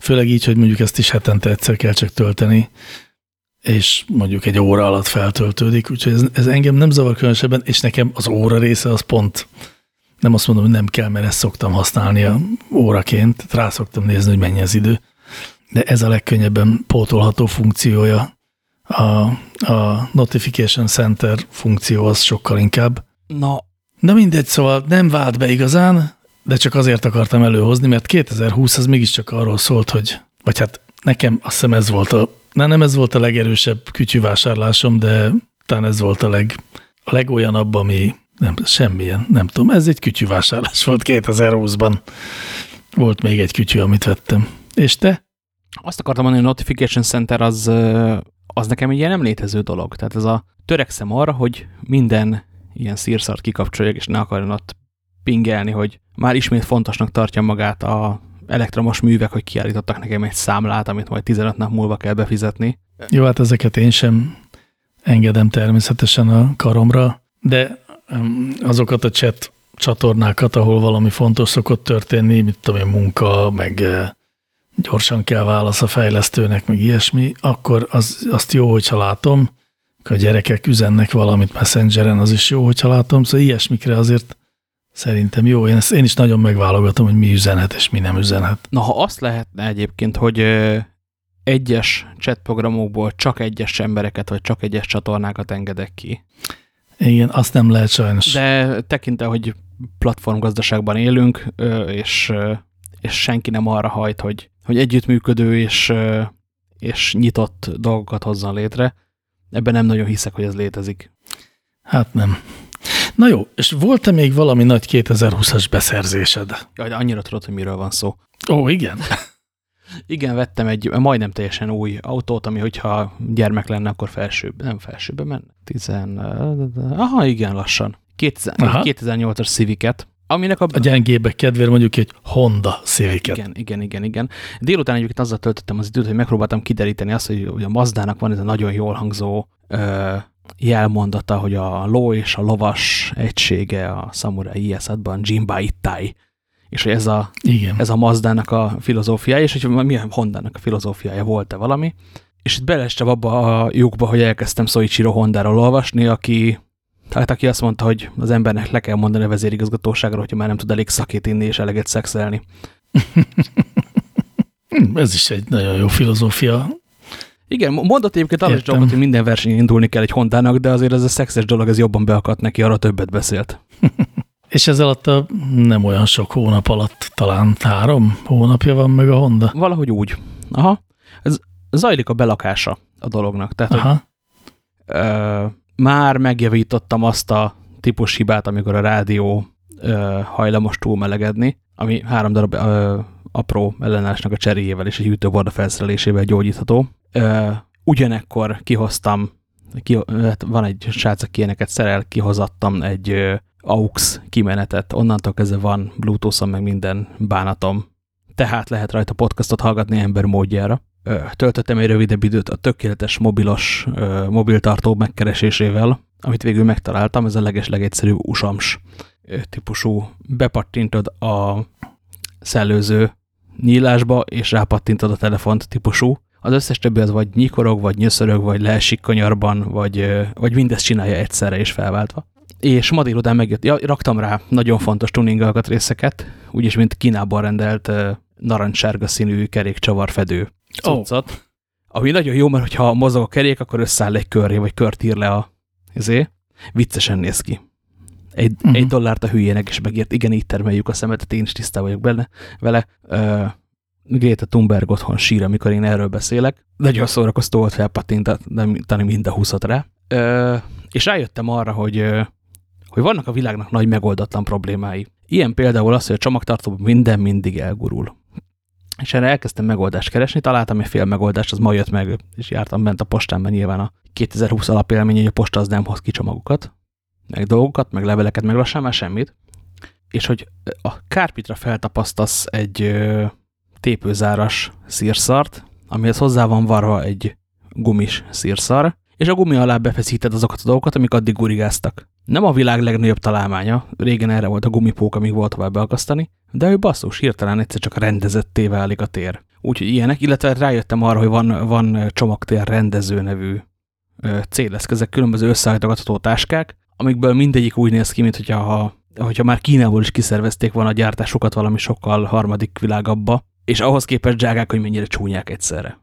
főleg így, hogy mondjuk ezt is hetente egyszer kell csak tölteni, és mondjuk egy óra alatt feltöltődik, úgyhogy ez, ez engem nem zavar különösebben, és nekem az óra része az pont nem azt mondom, hogy nem kell, mert ezt szoktam használni a óraként, rá szoktam nézni, hogy mennyi az idő, de ez a legkönnyebben pótolható funkciója. A, a Notification Center funkció az sokkal inkább. Na, Na mindegy, szóval nem vált be igazán, de csak azért akartam előhozni, mert 2020 az mégiscsak arról szólt, hogy, vagy hát nekem azt hiszem ez volt a, nem, nem ez volt a legerősebb kütyűvásárlásom, de talán ez volt a, leg, a legolyanabb, ami nem, semmilyen, nem tudom, ez egy kütyűvásárlás volt 2020-ban. Volt még egy kütyű, amit vettem. És te? Azt akartam mondani, hogy a Notification Center az, az nekem egy ilyen nem létező dolog. Tehát ez a törekszem arra, hogy minden ilyen szírszart kikapcsoljak, és ne akarjon ott pingelni, hogy már ismét fontosnak tartja magát a elektromos művek, hogy kiállítottak nekem egy számlát, amit majd 15 nap múlva kell befizetni. Jó, hát ezeket én sem engedem természetesen a karomra, de azokat a chat csatornákat, ahol valami fontos szokott történni, mit tudom én, munka, meg eh, gyorsan kell válasz a fejlesztőnek, meg ilyesmi, akkor az, azt jó, hogyha látom, a gyerekek üzennek valamit messengeren, az is jó, hogyha látom, szóval ilyesmikre azért Szerintem jó, én, ezt, én is nagyon megválogatom, hogy mi üzenhet és mi nem üzenhet. Na, ha azt lehetne egyébként, hogy egyes chatprogramokból csak egyes embereket, vagy csak egyes csatornákat engedek ki. Igen, azt nem lehet sajnos. De tekintve, hogy platformgazdaságban élünk, és, és senki nem arra hajt, hogy, hogy együttműködő és, és nyitott dolgokat hozzon létre, ebben nem nagyon hiszek, hogy ez létezik. Hát nem. Na jó, és volt-e még valami nagy 2020-as beszerzésed? Jaj, de annyira tudod, hogy miről van szó. Ó, igen. <laughs> Igen, vettem egy majdnem teljesen új autót, ami hogyha gyermek lenne, akkor felsőbb, nem felsőbe menne. Tizen... Aha, igen, lassan. 2008-as Civic-et, aminek a... A gyengébbek kedvére mondjuk egy Honda civic -et. Igen, igen, igen, igen. Délután egyébként azzal töltöttem az időt, hogy megpróbáltam kideríteni azt, hogy, hogy a Mazdának van ez a nagyon jól hangzó ö, jelmondata, hogy a ló és a lovas egysége a Samurai Iesatban Jimba Ittai. És hogy ez a, Igen. ez a Mazdának a filozófiája, és hogy milyen Hondának a filozófiája volt-e valami. És itt belestem abba a lyukba, hogy elkezdtem Soichiro Hondáról olvasni, aki tehát aki azt mondta, hogy az embernek le kell mondani a vezérigazgatóságra, hogyha már nem tud elég szakét inni és eleget szexelni. <laughs> Ez is egy nagyon jó filozófia. Igen, mondott egyébként arra dolgot, hogy minden versenyen indulni kell egy Hondának, de azért ez a szexes dolog, ez jobban beakadt neki, arra többet beszélt. <laughs> és ez alatt a nem olyan sok hónap alatt, talán három hónapja van meg a Honda? Valahogy úgy. Aha. Ez zajlik a belakása a dolognak. Tehát, Aha. Hogy, ö, már megjavítottam azt a típus hibát, amikor a rádió ö, hajlamos túlmelegedni, ami három darab ö, apró ellenállásnak a cseréjével és egy hűtőborda felszerelésével gyógyítható. Ö, ugyanekkor kihoztam, ki, hát van egy srác, aki ilyeneket szerel, kihozattam egy ö, AUX kimenetet, onnantól kezdve van Bluetooth-on meg minden bánatom, tehát lehet rajta podcastot hallgatni ember módjára töltöttem egy rövidebb időt a tökéletes mobilos mobiltartó megkeresésével, amit végül megtaláltam, ez a leges-legegyszerűbb usams típusú. Bepattintod a szellőző nyílásba, és rápattintod a telefont típusú. Az összes többi az vagy nyikorog, vagy nyöszörög, vagy leesik kanyarban, vagy, vagy mindezt csinálja egyszerre és felváltva. És ma délután megjött, ja, raktam rá nagyon fontos tuning részeket, úgyis, mint Kínában rendelt narancssárga színű kerékcsavarfedő cuccot, oh. ami nagyon jó, mert ha mozog a kerék, akkor összeáll egy körré, vagy kört ír le a izé. Viccesen néz ki. Egy, uh mhm. -huh. egy dollárt a hülyének is megért. Igen, így termeljük a szemetet, én is tisztá vagyok benne, vele. Uh, Greta Thunberg otthon sír, amikor én erről beszélek. Nagyon szórakoztó volt felpattintani mind a húszat rá. Uh, és rájöttem arra, hogy, hogy vannak a világnak nagy megoldatlan problémái. Ilyen például az, hogy a csomagtartóban minden mindig elgurul. És erre elkezdtem megoldást keresni, találtam egy fél megoldást, az ma jött meg, és jártam bent a postánban nyilván a 2020 alapélmény, hogy a posta az nem hoz ki csomagokat, meg dolgokat, meg leveleket, meg lassan már semmit. És hogy a kárpitra feltapasztasz egy ö, tépőzáras szírszart, amihez hozzá van varva egy gumis szírszar, és a gumi alá befeszíted azokat a dolgokat, amik addig gurigáztak. Nem a világ legnagyobb találmánya, régen erre volt a gumipók, amíg volt tovább beakasztani, de ő basszus, hirtelen egyszer csak rendezetté válik a tér. Úgyhogy ilyenek, illetve rájöttem arra, hogy van, van csomagtér rendező nevű céleszközek, különböző összeállítogatható táskák, amikből mindegyik úgy néz ki, mint hogyha, ha, hogyha már Kínából is kiszervezték volna a gyártásukat valami sokkal harmadik világabba, és ahhoz képest drágák, hogy mennyire csúnyák egyszerre.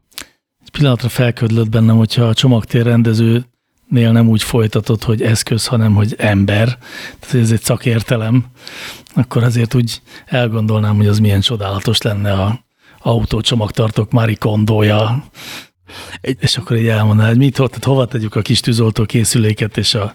Egy pillanatra felködlött bennem, hogyha a csomagtér rendező nél nem úgy folytatott, hogy eszköz, hanem hogy ember, tehát ez egy szakértelem, akkor azért úgy elgondolnám, hogy az milyen csodálatos lenne a autócsomagtartók Mári Kondója, egy, és akkor így elmondaná, hogy mit, tehát hova tegyük a kis tűzoltó készüléket és a,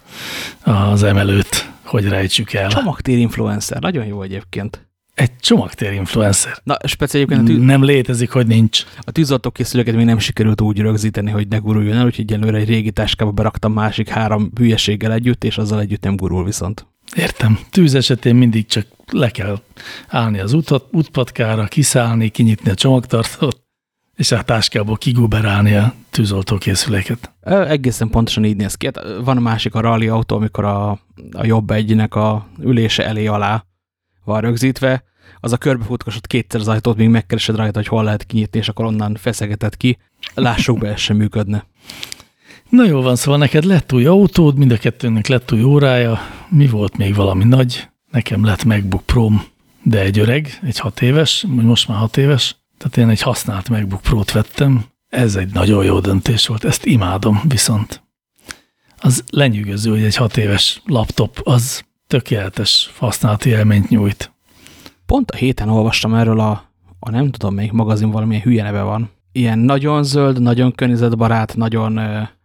az emelőt, hogy rejtsük el. Csomagtér influencer, nagyon jó egyébként. Egy csomagtér influencer. Na, speciálisan a tű... Nem létezik, hogy nincs. A tűzoltókészülőket még nem sikerült úgy rögzíteni, hogy ne guruljon el, úgyhogy egyelőre egy régi táskába beraktam másik három hülyeséggel együtt, és azzal együtt nem gurul viszont. Értem. Tűz esetén mindig csak le kell állni az utat, útpatkára, kiszállni, kinyitni a csomagtartót, és a táskából kiguberálni a tűzoltókészüléket. Egészen pontosan így néz ki. Hát van a másik a rally autó, amikor a, a jobb egynek a ülése elé alá van rögzítve, az a körbefutkosod kétszer az ajtót, még megkeresed rajta, hogy hol lehet kinyitni, és akkor onnan feszegeted ki. Lássuk be, ez sem működne. Na jó van, szóval neked lett új autód, mind a kettőnek lett új órája. Mi volt még valami nagy? Nekem lett MacBook pro de egy öreg, egy hat éves, most már hat éves. Tehát én egy használt MacBook Pro-t vettem. Ez egy nagyon jó döntés volt, ezt imádom viszont. Az lenyűgöző, hogy egy hat éves laptop az tökéletes használati élményt nyújt. Pont a héten olvastam erről a, a nem tudom melyik magazin valamilyen hülye neve van. Ilyen nagyon zöld, nagyon környezetbarát, nagyon,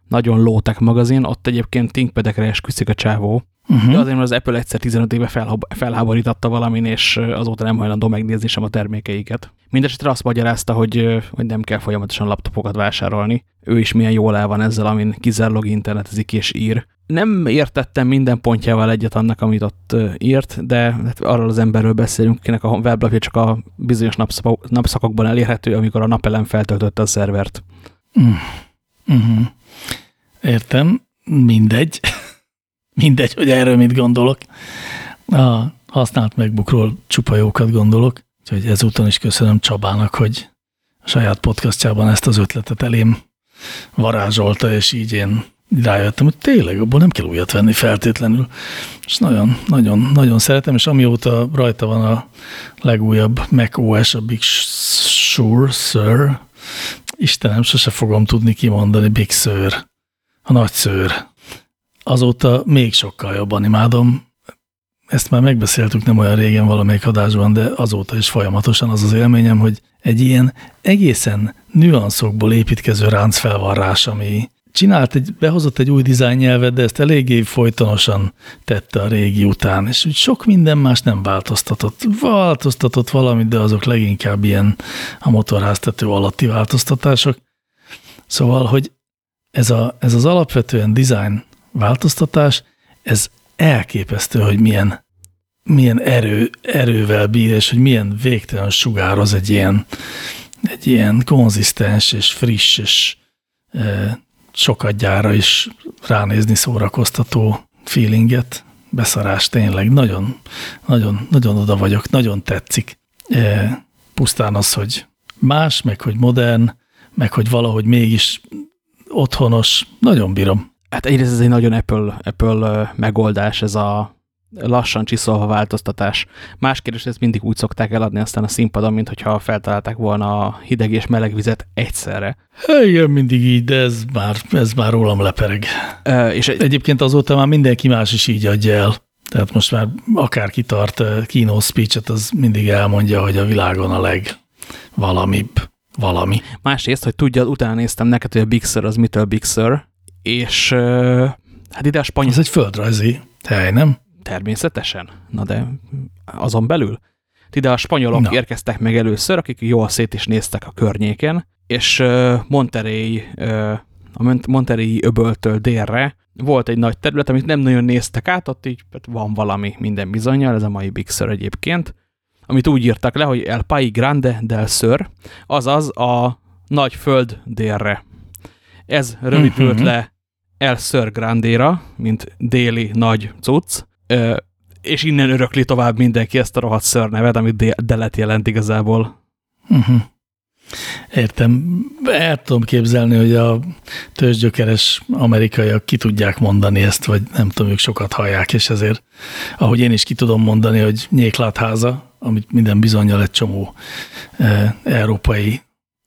nagyon low magazin, ott egyébként ThinkPad-ekre esküszik a csávó, Uh-huh. De azért, mert az Apple egyszer 15 éve felháborította valamin, és azóta nem hajlandó megnézni sem a termékeiket. Mindenesetre azt magyarázta, hogy, hogy nem kell folyamatosan laptopokat vásárolni. Ő is milyen jól el van ezzel, amin kizárlog internetezik és ír. Nem értettem minden pontjával egyet annak, amit ott írt, de hát arról az emberről beszélünk, kinek a weblapja csak a bizonyos napszakokban elérhető, amikor a napelem feltöltötte a szervert. Uh -huh. Értem, mindegy. <laughs> mindegy, hogy erről mit gondolok. A használt megbukról csupa jókat gondolok, úgyhogy ezúton is köszönöm Csabának, hogy a saját podcastjában ezt az ötletet elém varázsolta, és így én rájöttem, hogy tényleg abból nem kell újat venni feltétlenül. És nagyon, nagyon, nagyon szeretem, és amióta rajta van a legújabb Mac OS, a Big Sur, Sur, Istenem, sose fogom tudni kimondani, Big Sur, a nagy szőr. Azóta még sokkal jobban imádom. Ezt már megbeszéltük nem olyan régen valamelyik adásban, de azóta is folyamatosan az az élményem, hogy egy ilyen egészen nüanszokból építkező ráncfelvarrás, ami csinált egy, behozott egy új dizájn nyelvet, de ezt eléggé folytonosan tette a régi után, és úgy sok minden más nem változtatott. Változtatott valamit, de azok leginkább ilyen a motorháztető alatti változtatások. Szóval, hogy ez, a, ez az alapvetően design változtatás, ez elképesztő, hogy milyen, milyen erő, erővel bír, és hogy milyen végtelen sugároz egy ilyen, egy ilyen konzisztens és friss és e, sokat gyára is ránézni szórakoztató feelinget, beszarás tényleg, nagyon, nagyon, nagyon oda vagyok, nagyon tetszik. E, pusztán az, hogy más, meg hogy modern, meg hogy valahogy mégis otthonos, nagyon bírom. Hát egyrészt ez egy nagyon Apple, Apple megoldás, ez a lassan csiszolva változtatás. Más kérdés, ezt mindig úgy szokták eladni aztán a színpadon, mint hogyha feltalálták volna a hideg és meleg vizet egyszerre. Igen, mindig így, de ez már, ez már rólam lepereg. E, és egy... Egyébként azóta már mindenki más is így adja el. Tehát most már akárki tart keynote speech az mindig elmondja, hogy a világon a leg valamibb valami. Másrészt, hogy tudja, utána néztem neked, hogy a Big Sur az mitől Big Sur, és hát ide a spanyol... Ez egy földrajzi hely, nem? Természetesen. Na de azon belül? Ide a spanyolok Na. érkeztek meg először, akik jól szét is néztek a környéken, és Monterey, a Monterey öböltől délre volt egy nagy terület, amit nem nagyon néztek át, ott így hát van valami minden bizonyal, ez a mai Big Sur egyébként, amit úgy írtak le, hogy El Pai Grande del Sur, azaz a nagy föld délre. Ez rövidült uh -huh. le El Sur Grandéra, mint déli nagy cucc, és innen örökli tovább mindenki ezt a rohadt ször nevet, amit delet jelent igazából. Uh mhm. -huh. Értem. El tudom képzelni, hogy a tőzsgyökeres amerikaiak ki tudják mondani ezt, vagy nem tudom, ők sokat hallják, és ezért, ahogy én is ki tudom mondani, hogy nyéklátháza, amit minden bizonyal egy csomó e, európai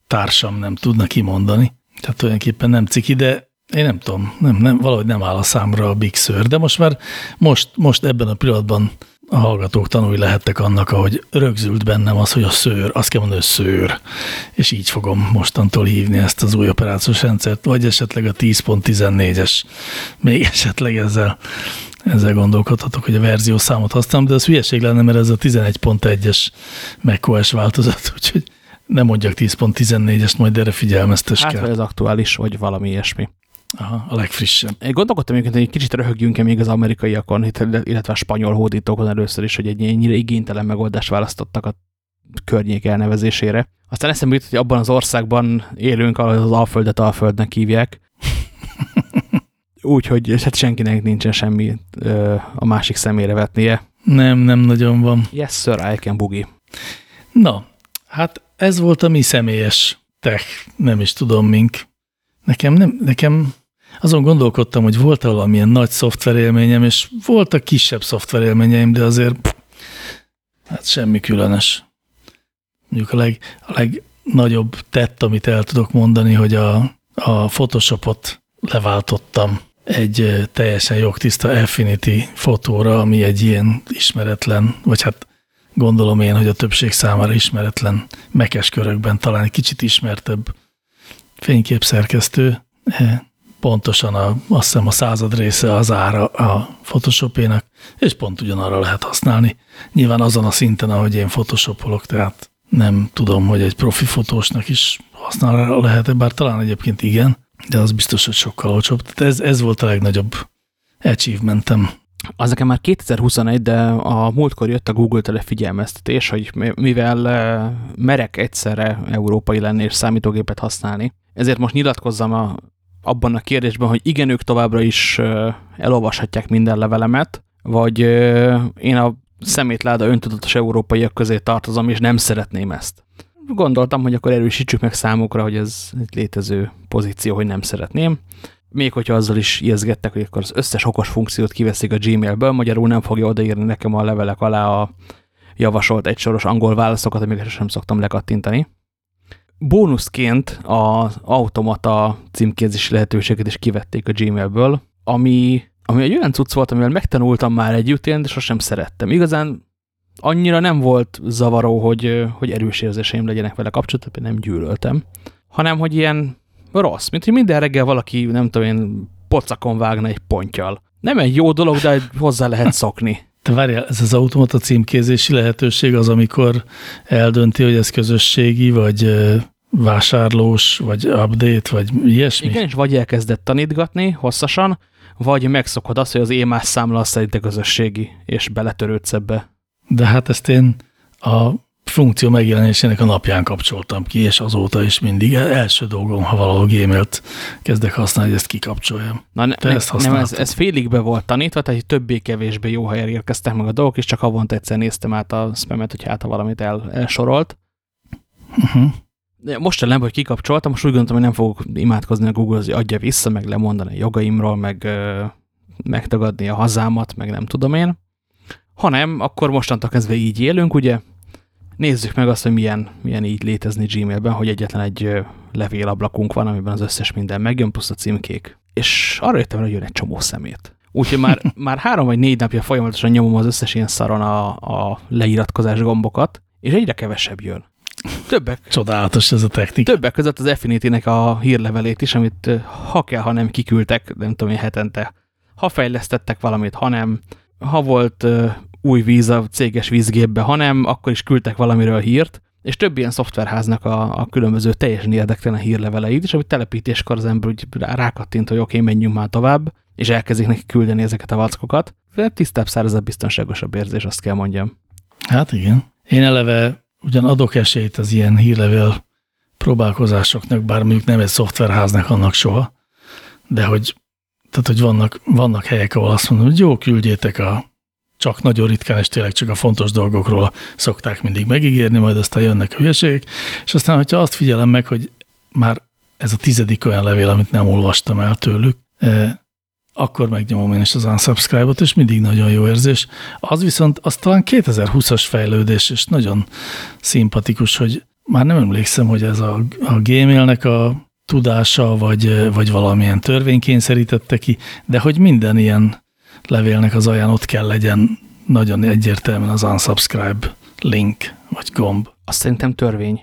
társam nem tudna kimondani. Tehát tulajdonképpen nem ciki, de én nem tudom, nem, nem, valahogy nem áll a számra a Big Sur, de most már most, most ebben a pillanatban a hallgatók tanulni lehettek annak, ahogy rögzült bennem az, hogy a szőr, azt kell mondani, hogy szőr, és így fogom mostantól hívni ezt az új operációs rendszert, vagy esetleg a 10.14-es, még <laughs> esetleg ezzel ezzel gondolkodhatok, hogy a verziószámot használom, de az hülyeség lenne, mert ez a 11.1-es macOS változat, <laughs> úgyhogy nem mondjak 10.14-est, majd erre figyelmeztes hát, kell. Hát, az aktuális, vagy valami ilyesmi. Aha, a legfrissebb. Gondolkodtam hogy egy kicsit röhögjünk-e még az amerikaiakon, illetve a spanyol hódítókon először is, hogy egy ennyire igénytelen megoldást választottak a környék elnevezésére. Aztán eszembe jut, hogy abban az országban élünk, ahol az Alföldet Alföldnek hívják. <laughs> Úgyhogy hát senkinek nincsen semmi ö, a másik szemére vetnie. Nem, nem nagyon van. Yes, sir, I can boogie. Na, hát ez volt a mi személyes tech, nem is tudom mink. Nekem, nem, nekem azon gondolkodtam, hogy volt-e valamilyen nagy szoftverélményem, és voltak kisebb szoftverélményeim, de azért hát semmi különös. Mondjuk a, leg, a legnagyobb tett, amit el tudok mondani, hogy a, a Photoshopot leváltottam egy teljesen jogtiszta Affinity fotóra, ami egy ilyen ismeretlen, vagy hát gondolom én, hogy a többség számára ismeretlen mekes körökben talán egy kicsit ismertebb fényképszerkesztő. Pontosan a, azt hiszem a század része az ára a Photoshopének, és pont ugyanarra lehet használni. Nyilván azon a szinten, ahogy én Photoshopolok, tehát nem tudom, hogy egy profi fotósnak is használra lehet, bár talán egyébként igen, de az biztos, hogy sokkal olcsóbb. Tehát ez, ez volt a legnagyobb achievementem. Az nekem már 2021, de a múltkor jött a Google-től figyelmeztetés, hogy mivel eh, merek egyszerre európai lenni és számítógépet használni, ezért most nyilatkozzam a, abban a kérdésben, hogy igen, ők továbbra is elolvashatják minden levelemet, vagy én a szemétláda öntudatos európaiak közé tartozom, és nem szeretném ezt. Gondoltam, hogy akkor erősítsük meg számukra, hogy ez egy létező pozíció, hogy nem szeretném. Még hogyha azzal is ijeszgettek, hogy akkor az összes okos funkciót kiveszik a Gmailből, magyarul nem fogja odaírni nekem a levelek alá a javasolt egysoros angol válaszokat, amiket sem szoktam lekattintani. Bónuszként az automata címkézési lehetőséget is kivették a Gmailből, ami ami egy olyan cucc volt, amivel megtanultam már együtt élni, de sosem szerettem. Igazán annyira nem volt zavaró, hogy, hogy erős érzéseim legyenek vele kapcsolatban, nem gyűlöltem, hanem hogy ilyen rossz, mint hogy minden reggel valaki, nem tudom én, pocakon vágna egy pontjal. Nem egy jó dolog, de hozzá lehet szokni. <laughs> Te várjál, ez az automata címkézési lehetőség az, amikor eldönti, hogy ez közösségi, vagy vásárlós, vagy update, vagy ilyesmi? Igen, és vagy elkezdett tanítgatni hosszasan, vagy megszokod azt, hogy az émás számla az szerint a közösségi, és beletörődsz ebbe. De hát ezt én a funkció megjelenésének a napján kapcsoltam ki, és azóta is mindig első dolgom, ha valahol gmail-t kezdek használni, hogy ezt kikapcsoljam. Na, ne, ezt nem, ez, ez félig be volt tanítva, tehát többé-kevésbé jó helyen érkeztek meg a dolgok, és csak havonta egyszer néztem át a spamet, hogy hát ha valamit el, elsorolt. Uh -huh most nem, hogy kikapcsoltam, most úgy gondoltam, hogy nem fogok imádkozni a Google, hogy adja vissza, meg lemondani a jogaimról, meg ö, megtagadni a hazámat, meg nem tudom én. Hanem akkor mostantól kezdve így élünk, ugye? Nézzük meg azt, hogy milyen, milyen így létezni Gmailben, hogy egyetlen egy levélablakunk van, amiben az összes minden megjön, plusz a címkék. És arra jöttem, hogy jön egy csomó szemét. Úgyhogy már, <laughs> már három vagy négy napja folyamatosan nyomom az összes ilyen szaron a, a leiratkozás gombokat, és egyre kevesebb jön. Többek. Csodálatos ez a technika. Többek között az Affinity-nek a hírlevelét is, amit ha kell, ha nem kiküldtek, nem tudom én hetente. Ha fejlesztettek valamit, ha nem. Ha volt uh, új víz a céges vízgépbe, ha nem, akkor is küldtek valamiről hírt. És több ilyen szoftverháznak a, a különböző teljesen érdektelen hírleveleit, és amit telepítéskor az ember úgy rákattint, hogy oké, okay, menjünk már tovább, és elkezdik neki küldeni ezeket a vackokat. Tisztább, szárazabb, biztonságosabb érzés, azt kell mondjam. Hát igen. Én eleve ugyan adok esélyt az ilyen hírlevél próbálkozásoknak, bár mondjuk nem egy szoftverháznak annak soha, de hogy, tehát, hogy vannak, vannak helyek, ahol azt mondom, hogy jó, küldjétek a csak nagyon ritkán, és tényleg csak a fontos dolgokról szokták mindig megígérni, majd aztán jönnek a hülyeségek, és aztán, hogyha azt figyelem meg, hogy már ez a tizedik olyan levél, amit nem olvastam el tőlük, eh, akkor megnyomom én is az unsubscribe-ot, és mindig nagyon jó érzés. Az viszont, az talán 2020-as fejlődés, és nagyon szimpatikus, hogy már nem emlékszem, hogy ez a, a Gmailnek a tudása, vagy, vagy valamilyen törvény kényszerítette ki, de hogy minden ilyen levélnek az aján ott kell legyen nagyon egyértelműen az unsubscribe link, vagy gomb. Azt szerintem törvény.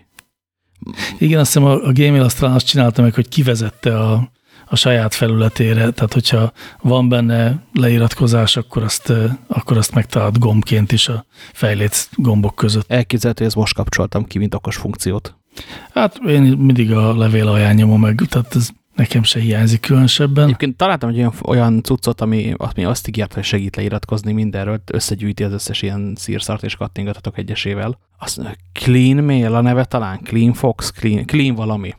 Igen, azt hiszem a, a Gmail azt talán azt csinálta meg, hogy kivezette a, a saját felületére, tehát hogyha van benne leiratkozás, akkor azt, akkor azt megtalált gombként is a fejlét gombok között. Elképzelhető, hogy ezt most kapcsoltam ki, mint okos funkciót. Hát én mindig a levél alján nyomom meg, tehát ez nekem se hiányzik különösebben. Egyébként találtam egy olyan, olyan cuccot, ami, ami azt ígért, hogy segít leiratkozni mindenről, összegyűjti az összes ilyen szírszart, és kattingathatok egyesével. Azt Clean Mail a neve talán, Clean Fox, Clean, clean valami.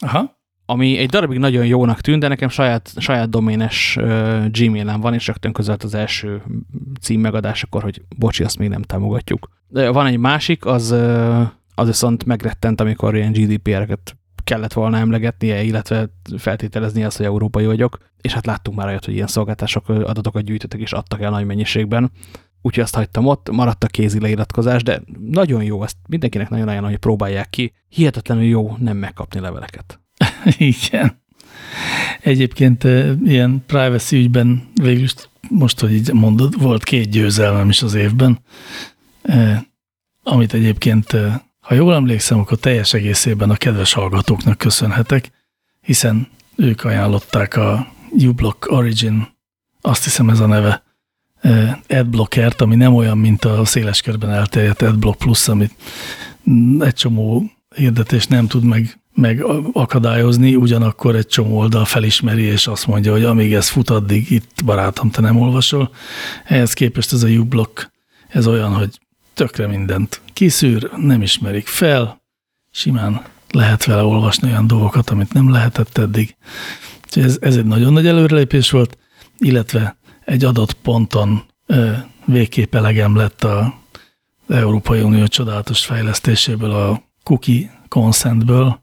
Aha ami egy darabig nagyon jónak tűnt, de nekem saját, saját doménes uh, Gmail-em van, és rögtön között az első cím megadásakor, hogy bocsi, azt még nem támogatjuk. De van egy másik, az, uh, az viszont megrettent, amikor ilyen GDPR-eket kellett volna emlegetnie, illetve feltételezni azt, hogy európai vagyok, és hát láttunk már olyat, hogy ilyen szolgáltások adatokat gyűjtöttek és adtak el nagy mennyiségben, úgyhogy azt hagytam ott, maradt a kézi leiratkozás, de nagyon jó, ezt mindenkinek nagyon ajánlom, hogy próbálják ki. Hihetetlenül jó nem megkapni leveleket. <laughs> Igen. Egyébként ilyen privacy ügyben végül is most, hogy így mondod, volt két győzelmem is az évben, amit egyébként, ha jól emlékszem, akkor teljes egészében a kedves hallgatóknak köszönhetek, hiszen ők ajánlották a uBlock Origin, azt hiszem ez a neve, adblockert, ami nem olyan, mint a széles körben elterjedt adblock plus, amit egy csomó hirdetés nem tud meg, meg akadályozni, ugyanakkor egy csomó oldal felismeri, és azt mondja, hogy amíg ez fut, addig itt barátom, te nem olvasol. Ehhez képest ez a uBlock, ez olyan, hogy tökre mindent kiszűr, nem ismerik fel, simán lehet vele olvasni olyan dolgokat, amit nem lehetett eddig. Ez, ez egy nagyon nagy előrelépés volt, illetve egy adott ponton végképp elegem lett a Európai Unió csodálatos fejlesztéséből, a cookie consentből,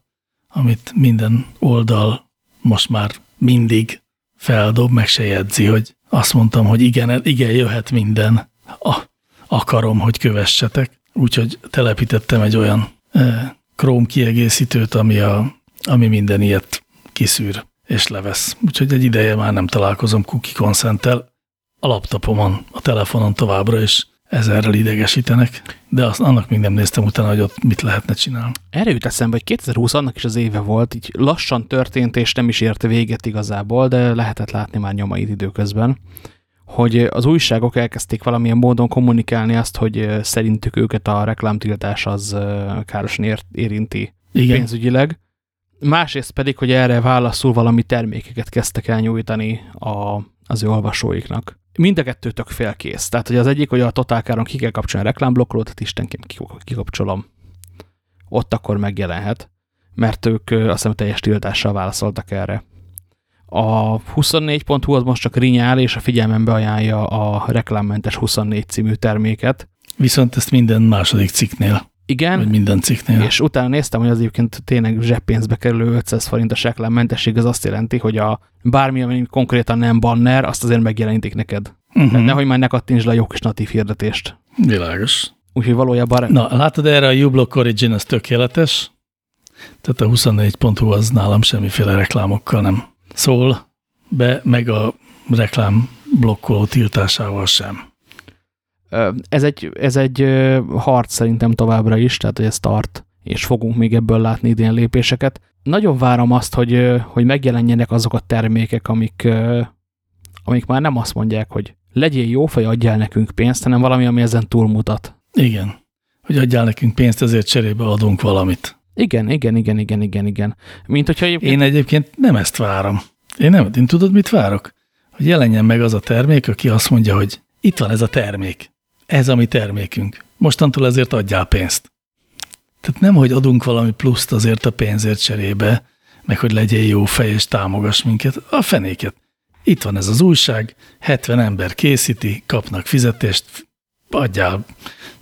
amit minden oldal most már mindig feldob, meg se jegyzi, hogy azt mondtam, hogy igen, igen, jöhet minden, ah, akarom, hogy kövessetek. Úgyhogy telepítettem egy olyan e, Chrome kiegészítőt, ami, a, ami minden ilyet kiszűr és levesz. Úgyhogy egy ideje már nem találkozom cookie consent A laptopomon, a telefonon továbbra is ezerrel idegesítenek, de azt, annak még nem néztem utána, hogy ott mit lehetne csinálni. Erre jut eszembe, hogy 2020 annak is az éve volt, így lassan történt, és nem is érte véget igazából, de lehetett látni már nyomait időközben, hogy az újságok elkezdték valamilyen módon kommunikálni azt, hogy szerintük őket a reklámtiltás az károsan érinti Igen. pénzügyileg. Másrészt pedig, hogy erre válaszul valami termékeket kezdtek el nyújtani a, az ő olvasóiknak mind a kettő tök félkész. Tehát, hogy az egyik, hogy a totálkáron ki kell kapcsolni a reklámblokkolót, tehát istenként kikapcsolom. Ott akkor megjelenhet, mert ők azt hiszem teljes tiltással válaszoltak erre. A 24.hu az most csak rinyál, és a figyelmembe ajánlja a reklámmentes 24 című terméket. Viszont ezt minden második cikknél. Igen. Vagy minden cikknél. És utána néztem, hogy az egyébként tényleg zseppénzbe kerülő 500 forintos reklámmentesség, az azt jelenti, hogy a bármi, ami konkrétan nem banner, azt azért megjelenítik neked. Uh mhm. -huh. nehogy már ne kattintsd le a jó kis natív hirdetést. Világos. Úgyhogy valójában... Na, látod erre a uBlock Origin, az tökéletes. Tehát a 24.hu az nálam semmiféle reklámokkal nem szól be, meg a reklám blokkoló tiltásával sem. Ez egy, ez egy harc szerintem továbbra is, tehát hogy ez tart, és fogunk még ebből látni idén lépéseket. Nagyon várom azt, hogy, hogy megjelenjenek azok a termékek, amik, amik már nem azt mondják, hogy legyél jó fej, adjál nekünk pénzt, hanem valami, ami ezen túlmutat. Igen. Hogy adjál nekünk pénzt, ezért cserébe adunk valamit. Igen, igen, igen, igen, igen, igen. Mint hogyha egyébként... Én egyébként nem ezt várom. Én nem, én tudod, mit várok? Hogy jelenjen meg az a termék, aki azt mondja, hogy itt van ez a termék ez a mi termékünk. Mostantól ezért adjál pénzt. Tehát nem, hogy adunk valami pluszt azért a pénzért cserébe, meg hogy legyél jó fej és támogass minket, a fenéket. Itt van ez az újság, 70 ember készíti, kapnak fizetést, adjál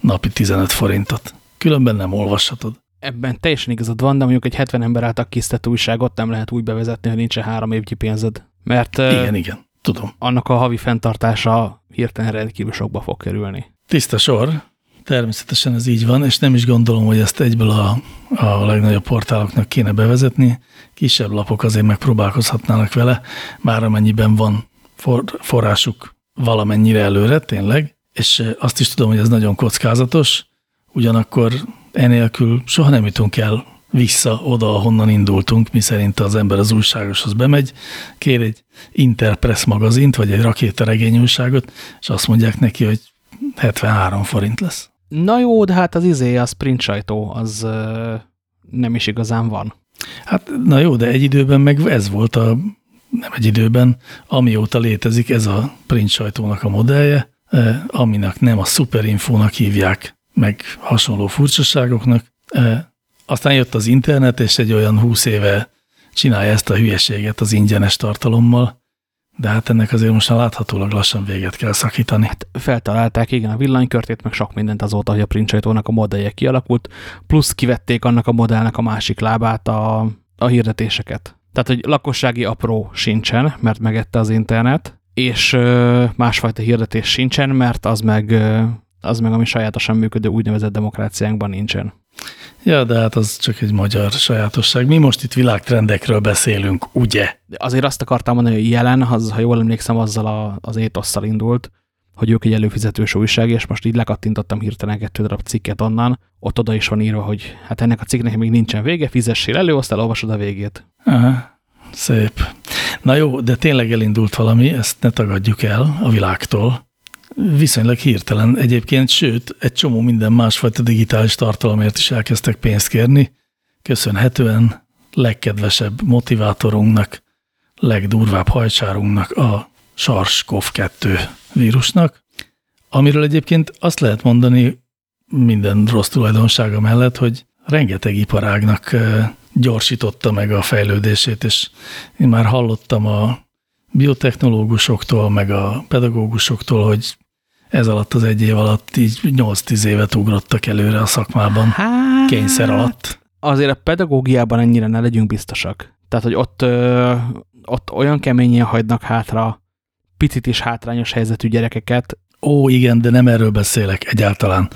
napi 15 forintot. Különben nem olvashatod. Ebben teljesen igazad van, de mondjuk egy 70 ember által készített újságot nem lehet úgy bevezetni, hogy nincsen három évnyi pénzed. Mert igen, igen, tudom. Annak a havi fenntartása hirtelen rendkívül sokba fog kerülni. Tiszta sor, természetesen ez így van, és nem is gondolom, hogy ezt egyből a, a legnagyobb portáloknak kéne bevezetni. Kisebb lapok azért megpróbálkozhatnának vele, már amennyiben van for, forrásuk valamennyire előre, tényleg, és azt is tudom, hogy ez nagyon kockázatos, ugyanakkor enélkül soha nem jutunk el vissza oda, ahonnan indultunk, mi szerint az ember az újságoshoz bemegy, kér egy Interpress magazint, vagy egy rakétaregény újságot, és azt mondják neki, hogy 73 forint lesz. Na jó, de hát az izé, a sprint sajtó, az ö, nem is igazán van. Hát na jó, de egy időben meg ez volt a, nem egy időben, amióta létezik ez a print sajtónak a modellje, aminek nem a superinfónak hívják, meg hasonló furcsaságoknak. Aztán jött az internet, és egy olyan 20 éve csinálja ezt a hülyeséget az ingyenes tartalommal, de hát ennek azért most láthatólag lassan véget kell szakítani. Hát feltalálták, igen, a villanykörtét, meg sok mindent azóta, hogy a printsajtónak a modellje kialakult, plusz kivették annak a modellnek a másik lábát, a, a hirdetéseket. Tehát, hogy lakossági apró sincsen, mert megette az internet, és ö, másfajta hirdetés sincsen, mert az meg, ö, az meg ami sajátosan működő úgynevezett demokráciánkban nincsen. Ja, de hát az csak egy magyar sajátosság. Mi most itt világtrendekről beszélünk, ugye? De azért azt akartam mondani, hogy jelen, az, ha jól emlékszem, azzal a, az étosszal indult, hogy ők egy előfizetős újság, és most így lekattintottam hirtelen kettő darab cikket onnan, ott oda is van írva, hogy hát ennek a cikknek még nincsen vége, fizessél elő, aztán olvasod a végét. Aha. Szép. Na jó, de tényleg elindult valami, ezt ne tagadjuk el a világtól. Viszonylag hirtelen egyébként, sőt, egy csomó minden másfajta digitális tartalomért is elkezdtek pénzt kérni, köszönhetően legkedvesebb motivátorunknak, legdurvább hajcsárunknak, a SARS-CoV-2 vírusnak, amiről egyébként azt lehet mondani minden rossz tulajdonsága mellett, hogy rengeteg iparágnak gyorsította meg a fejlődését, és én már hallottam a biotechnológusoktól, meg a pedagógusoktól, hogy ez alatt az egy év alatt így 8-10 évet ugrottak előre a szakmában, hát, kényszer alatt. Azért a pedagógiában ennyire ne legyünk biztosak. Tehát, hogy ott, ö, ott olyan keményen hagynak hátra picit is hátrányos helyzetű gyerekeket. Ó, igen, de nem erről beszélek egyáltalán.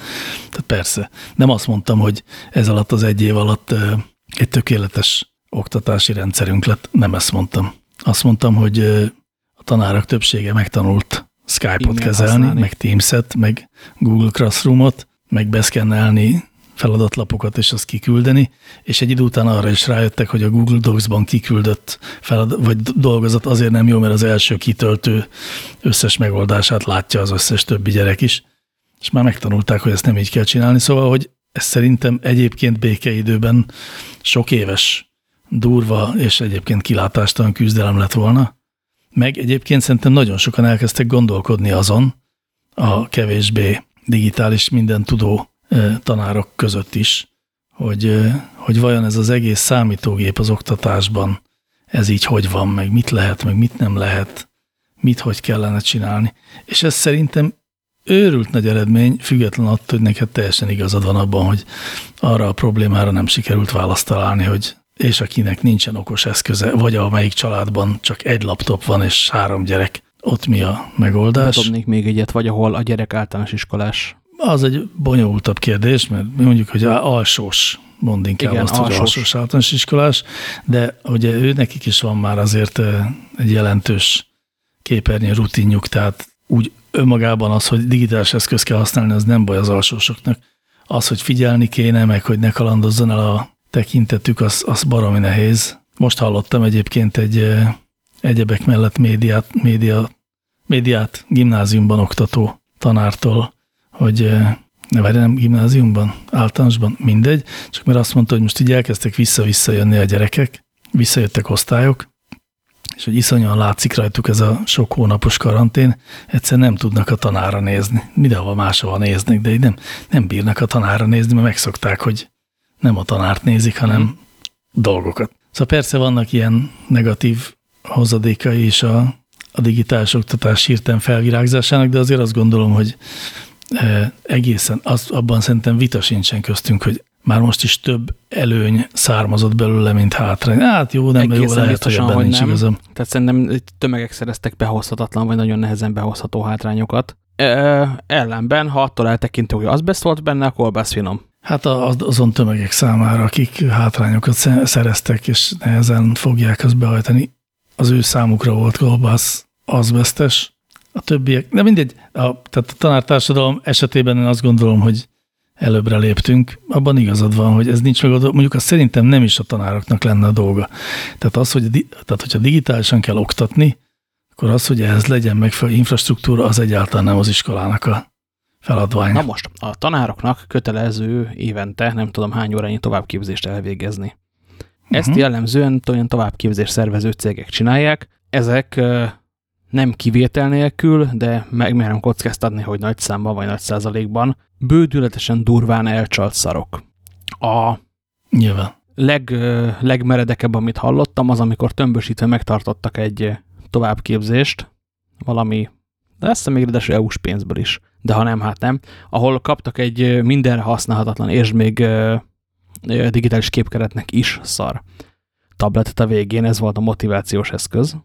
Tehát persze. Nem azt mondtam, hogy ez alatt az egy év alatt ö, egy tökéletes oktatási rendszerünk lett. Nem ezt mondtam. Azt mondtam, hogy a tanárok többsége megtanult Skype-ot kezelni, használni. meg Teams-et, meg Google Classroom-ot, meg beszkennelni feladatlapokat és azt kiküldeni, és egy idő után arra is rájöttek, hogy a Google Docs-ban kiküldött feladat, vagy dolgozat azért nem jó, mert az első kitöltő összes megoldását látja az összes többi gyerek is, és már megtanulták, hogy ezt nem így kell csinálni, szóval, hogy ez szerintem egyébként békeidőben sok éves durva és egyébként kilátástalan küzdelem lett volna, meg egyébként szerintem nagyon sokan elkezdtek gondolkodni azon, a kevésbé digitális minden tudó tanárok között is, hogy, hogy vajon ez az egész számítógép az oktatásban, ez így hogy van, meg mit lehet, meg mit nem lehet, mit hogy kellene csinálni. És ez szerintem őrült nagy eredmény, független attól, hogy neked teljesen igazad van abban, hogy arra a problémára nem sikerült választ találni, hogy és akinek nincsen okos eszköze, vagy amelyik családban csak egy laptop van és három gyerek, ott mi a megoldás? Bedobnék még egyet, vagy ahol a gyerek általános iskolás. Az egy bonyolultabb kérdés, mert mondjuk, hogy alsós, mond inkább Igen, azt, alsós. hogy alsós általános iskolás, de ugye ő nekik is van már azért egy jelentős képernyő rutinjuk, tehát úgy önmagában az, hogy digitális eszköz kell használni, az nem baj az alsósoknak. Az, hogy figyelni kéne, meg hogy ne kalandozzon el a tekintetük, az, az baromi nehéz. Most hallottam egyébként egy egyebek mellett médiát, média, médiát gimnáziumban oktató tanártól, hogy ne várj, nem gimnáziumban, általánosban, mindegy, csak mert azt mondta, hogy most így elkezdtek vissza-vissza jönni a gyerekek, visszajöttek osztályok, és hogy iszonyúan látszik rajtuk ez a sok hónapos karantén, egyszer nem tudnak a tanára nézni. Mindenhol máshova néznek, de így nem, nem bírnak a tanára nézni, mert megszokták, hogy nem a tanárt nézik, hanem mm. dolgokat. Szóval persze vannak ilyen negatív hozadékai is a, a digitális oktatás hirtelen felvirágzásának, de azért azt gondolom, hogy e, egészen, az, abban szerintem vita sincsen köztünk, hogy már most is több előny származott belőle, mint hátrány. Hát jó, nem Egészen jó, lehet, hogy ebben nincs nem. igazam. Tehát szerintem tömegek szereztek behozhatatlan, vagy nagyon nehezen behozható hátrányokat. E, ellenben, ha attól eltekintünk, hogy az beszólt benne, akkor finom. Hát azon tömegek számára, akik hátrányokat szereztek, és nehezen fogják azt behajtani, az ő számukra volt kolbász azbesztes, a többiek, de mindegy, a, tehát a tanártársadalom esetében én azt gondolom, hogy előbbre léptünk, abban igazad van, hogy ez nincs meg, mondjuk azt szerintem nem is a tanároknak lenne a dolga. Tehát az, hogy, tehát hogyha digitálisan kell oktatni, akkor az, hogy ehhez legyen megfelelő infrastruktúra, az egyáltalán nem az iskolának a feladvány. Na most, a tanároknak kötelező évente nem tudom hány órányi továbbképzést elvégezni. Uh -huh. Ezt mhm. jellemzően olyan továbbképzés szervező cégek csinálják. Ezek nem kivétel nélkül, de megmerem kockáztatni, hogy nagy számban vagy nagy százalékban bődületesen durván elcsalt szarok. A Nyilván. Leg, legmeredekebb, amit hallottam, az, amikor tömbösítve megtartottak egy továbbképzést, valami, de ezt még ráadásul EU-s pénzből is de ha nem, hát nem, ahol kaptak egy mindenre használhatatlan, és még digitális képkeretnek is szar tabletet a végén, ez volt a motivációs eszköz.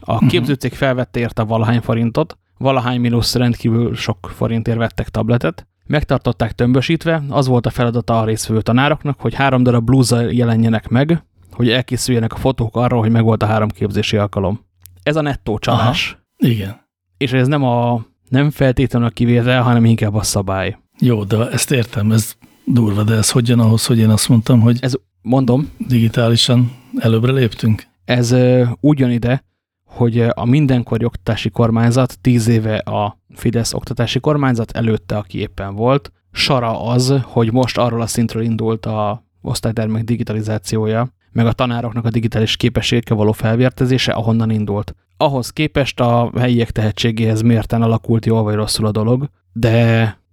A mhm. képzőcég felvette érte valahány forintot, valahány mínusz rendkívül sok forintért vettek tabletet, megtartották tömbösítve, az volt a feladata a részvevő tanároknak, hogy három darab blúza jelenjenek meg, hogy elkészüljenek a fotók arról, hogy megvolt a három képzési alkalom. Ez a nettó csalás. Aha, igen. És ez nem a nem feltétlenül a kivétel, hanem inkább a szabály. Jó, de ezt értem, ez durva, de ez hogyan ahhoz, hogy én azt mondtam, hogy ez mondom. Digitálisan előbbre léptünk? Ez úgy jön ide, hogy a mindenkori oktatási kormányzat, tíz éve a Fidesz oktatási kormányzat előtte, aki éppen volt, sara az, hogy most arról a szintről indult a osztálytermek digitalizációja, meg a tanároknak a digitális képességekkel való felvértezése, ahonnan indult. Ahhoz képest a helyiek tehetségéhez mérten alakult jól vagy rosszul a dolog, de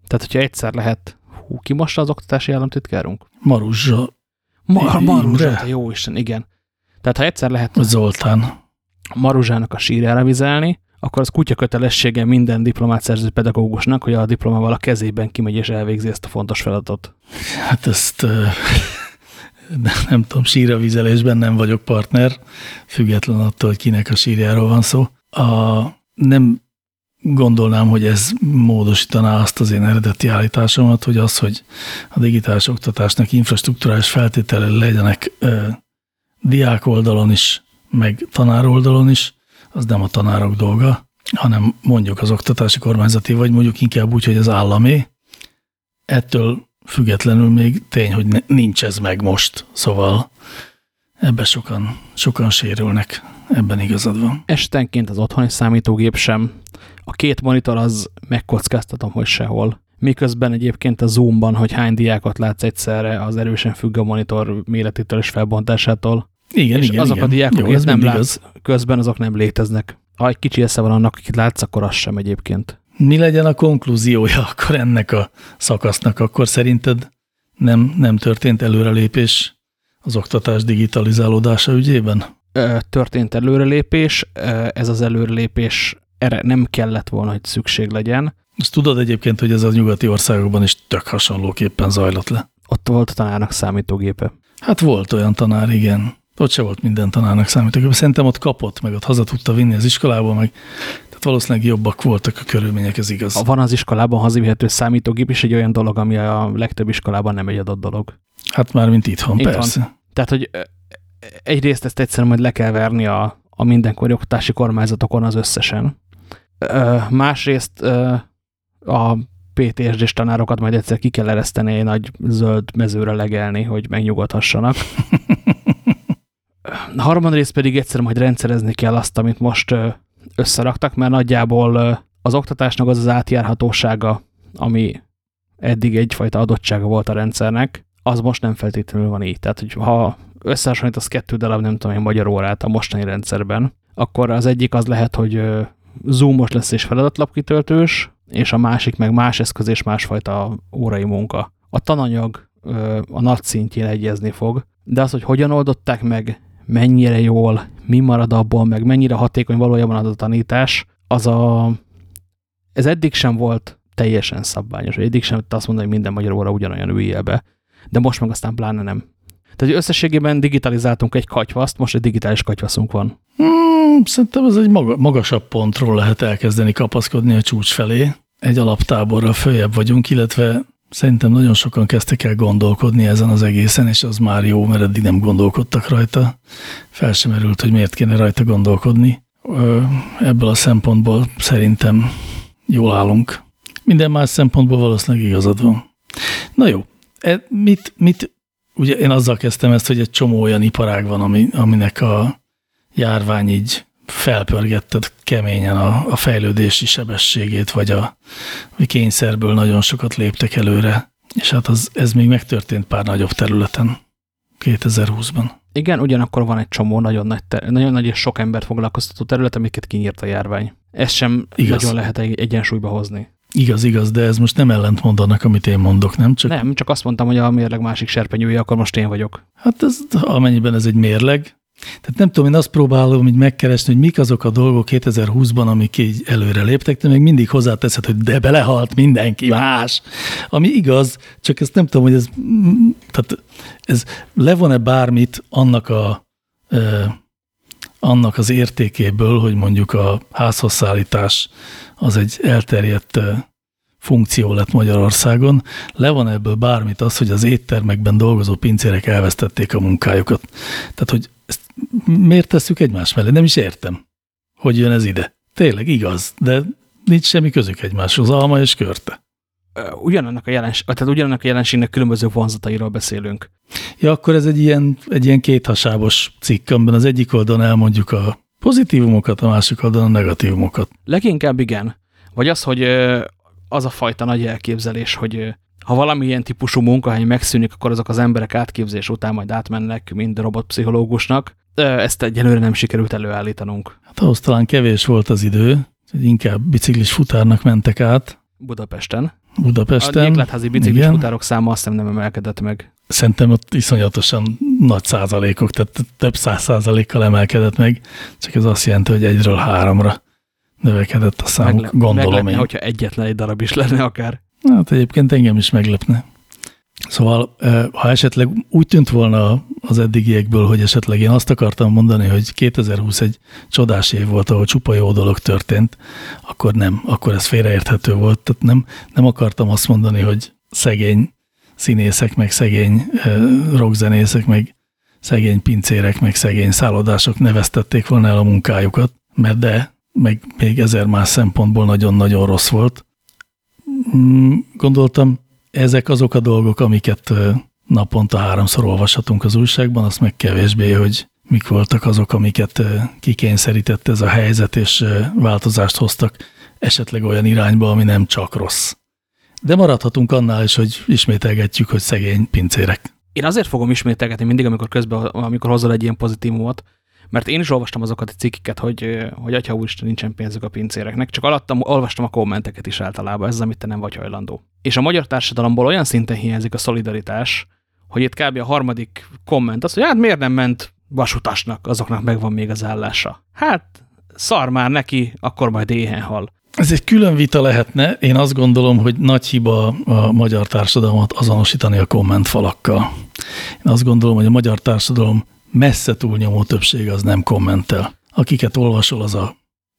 tehát, hogyha egyszer lehet, hú, ki most az oktatási államtitkárunk? Maruzsa. Mar Maruzsa, jó Isten, igen. Tehát, ha egyszer lehet Zoltán. Maruzsának a sírjára vizelni, akkor az kutya kötelessége minden diplomát szerző pedagógusnak, hogy a diplomával a kezében kimegy és elvégzi ezt a fontos feladatot. Hát ezt nem, <laughs> nem tudom, síravizelésben nem vagyok partner, független attól, hogy kinek a sírjáról van szó. A, nem gondolnám, hogy ez módosítaná azt az én eredeti állításomat, hogy az, hogy a digitális oktatásnak infrastruktúrális feltétele legyenek ö, diák oldalon is, meg tanár oldalon is, az nem a tanárok dolga, hanem mondjuk az oktatási kormányzati, vagy mondjuk inkább úgy, hogy az államé. Ettől függetlenül még tény, hogy nincs ez meg most, szóval ebben sokan, sokan sérülnek, ebben igazad van. Estenként az otthoni számítógép sem. A két monitor az megkockáztatom, hogy sehol. Miközben egyébként a Zoomban, hogy hány diákot látsz egyszerre, az erősen függ a monitor méretétől és felbontásától. Igen, és igen, azok igen. a diákok, ez nem látsz, közben azok nem léteznek. Ha egy kicsi esze van annak, akit látsz, akkor az sem egyébként. Mi legyen a konklúziója akkor ennek a szakasznak? Akkor szerinted nem, nem történt előrelépés az oktatás digitalizálódása ügyében? Történt előrelépés, ez az előrelépés erre nem kellett volna, hogy szükség legyen. Azt tudod egyébként, hogy ez a nyugati országokban is tök hasonlóképpen zajlott le. Ott volt a tanárnak számítógépe. Hát volt olyan tanár, igen. Ott se volt minden tanárnak számítógép. Szerintem ott kapott, meg ott haza tudta vinni az iskolából, meg valószínűleg jobbak voltak a körülmények, ez igaz. Van az iskolában hazavihető számítógép is egy olyan dolog, ami a legtöbb iskolában nem egy adott dolog. Hát már mint itthon, Itthon. persze. Tehát, hogy egyrészt ezt egyszerűen majd le kell verni a, a mindenkori oktatási kormányzatokon az összesen. Ö, Másrészt ö, a PTSD-s tanárokat majd egyszer ki kell ereszteni egy nagy zöld mezőre legelni, hogy megnyugodhassanak. <laughs> Harmadrészt pedig egyszer majd rendszerezni kell azt, amit most összeraktak, mert nagyjából az oktatásnak az az átjárhatósága, ami eddig egyfajta adottsága volt a rendszernek, az most nem feltétlenül van így. Tehát, hogy ha összehasonlítasz kettő darab, nem tudom én, magyar órát a mostani rendszerben, akkor az egyik az lehet, hogy zoomos lesz és feladatlapkitöltős, és a másik meg más eszköz és másfajta órai munka. A tananyag a nagy szintjén egyezni fog, de az, hogy hogyan oldották meg, mennyire jól, mi marad abból, meg mennyire hatékony valójában az a tanítás, az a, ez eddig sem volt teljesen szabványos, eddig sem azt mondani, hogy minden magyar óra ugyanolyan üljél be, de most meg aztán pláne nem. Tehát összességében digitalizáltunk egy katyvaszt, most egy digitális katyvaszunk van. Hmm, szerintem ez egy maga, magasabb pontról lehet elkezdeni kapaszkodni a csúcs felé. Egy alaptáborral följebb vagyunk, illetve szerintem nagyon sokan kezdtek el gondolkodni ezen az egészen, és az már jó, mert eddig nem gondolkodtak rajta. Fel sem merült, hogy miért kéne rajta gondolkodni. Ebből a szempontból szerintem jól állunk. Minden más szempontból valószínűleg igazad van. Na jó, e, mit, mit, ugye én azzal kezdtem ezt, hogy egy csomó olyan iparág van, ami, aminek a járvány így felpörgetted keményen a, a fejlődési sebességét, vagy a vagy kényszerből nagyon sokat léptek előre. És hát az, ez még megtörtént pár nagyobb területen 2020-ban. Igen, ugyanakkor van egy csomó nagyon nagy, nagyon nagy és sok embert foglalkoztató terület, amiket kinyírt a járvány. Ezt sem Igaz. nagyon lehet egy egyensúlyba hozni. Igaz, igaz, de ez most nem ellentmond annak, amit én mondok, nem? Csak, Nem, csak azt mondtam, hogy a mérleg másik serpenyője, akkor most én vagyok. Hát ez, amennyiben ez egy mérleg. Tehát nem tudom, én azt próbálom így megkeresni, hogy mik azok a dolgok 2020-ban, amik így előre léptek, de még mindig hozzáteszed, hogy de belehalt mindenki más. Ami igaz, csak ezt nem tudom, hogy ez, tehát ez levon-e bármit annak a ö, annak az értékéből, hogy mondjuk a házhozszállítás az egy elterjedt funkció lett Magyarországon. Le van ebből bármit az, hogy az éttermekben dolgozó pincérek elvesztették a munkájukat. Tehát, hogy miért tesszük egymás mellé? Nem is értem, hogy jön ez ide. Tényleg igaz, de nincs semmi közük egymáshoz, alma és körte. ugyanannak a, jelens, tehát ugyanannak a jelenségnek különböző vonzatairól beszélünk. Ja, akkor ez egy ilyen, egy ilyen kéthasábos cikk, amiben az egyik oldalon elmondjuk a pozitívumokat, a másik oldalon a negatívumokat. Leginkább igen. Vagy az, hogy az a fajta nagy elképzelés, hogy ha valamilyen típusú munkahely megszűnik, akkor azok az emberek átképzés után majd átmennek, mind robotpszichológusnak. Ezt egyelőre nem sikerült előállítanunk. Hát ahhoz talán kevés volt az idő, hogy inkább biciklis futárnak mentek át. Budapesten. Budapesten. A gyékletházi biciklis igen. futárok száma azt nem emelkedett meg. Szerintem ott iszonyatosan nagy százalékok, tehát több száz százalékkal emelkedett meg, csak ez azt jelenti, hogy egyről háromra növekedett a számuk, Megle gondolom meglepne, én. hogyha egyetlen egy darab is lenne akár. Hát egyébként engem is meglepne. Szóval, ha esetleg úgy tűnt volna az eddigiekből, hogy esetleg én azt akartam mondani, hogy 2020 egy csodás év volt, ahol csupa jó dolog történt, akkor nem, akkor ez félreérthető volt. Tehát nem, nem akartam azt mondani, hogy szegény színészek, meg szegény rockzenészek, meg szegény pincérek, meg szegény szállodások neveztették volna el a munkájukat, mert de, meg még ezer más szempontból nagyon-nagyon rossz volt. Mm, gondoltam, ezek azok a dolgok, amiket naponta háromszor olvashatunk az újságban, azt meg kevésbé, hogy mik voltak azok, amiket kikényszerített ez a helyzet, és változást hoztak esetleg olyan irányba, ami nem csak rossz. De maradhatunk annál is, hogy ismételgetjük, hogy szegény pincérek. Én azért fogom ismételgetni mindig, amikor közben, amikor hozol egy ilyen pozitívumot, mert én is olvastam azokat a cikkiket, hogy, hogy atya úristen, nincsen pénzük a pincéreknek, csak alattam olvastam a kommenteket is általában, ez amit te nem vagy hajlandó. És a magyar társadalomból olyan szinten hiányzik a szolidaritás, hogy itt kb. a harmadik komment az, hogy hát miért nem ment vasutasnak, azoknak megvan még az állása. Hát szar már neki, akkor majd éhen hal. Ez egy külön vita lehetne. Én azt gondolom, hogy nagy hiba a magyar társadalmat azonosítani a kommentfalakkal. Én azt gondolom, hogy a magyar társadalom messze túlnyomó többség az nem kommentel. Akiket olvasol, az a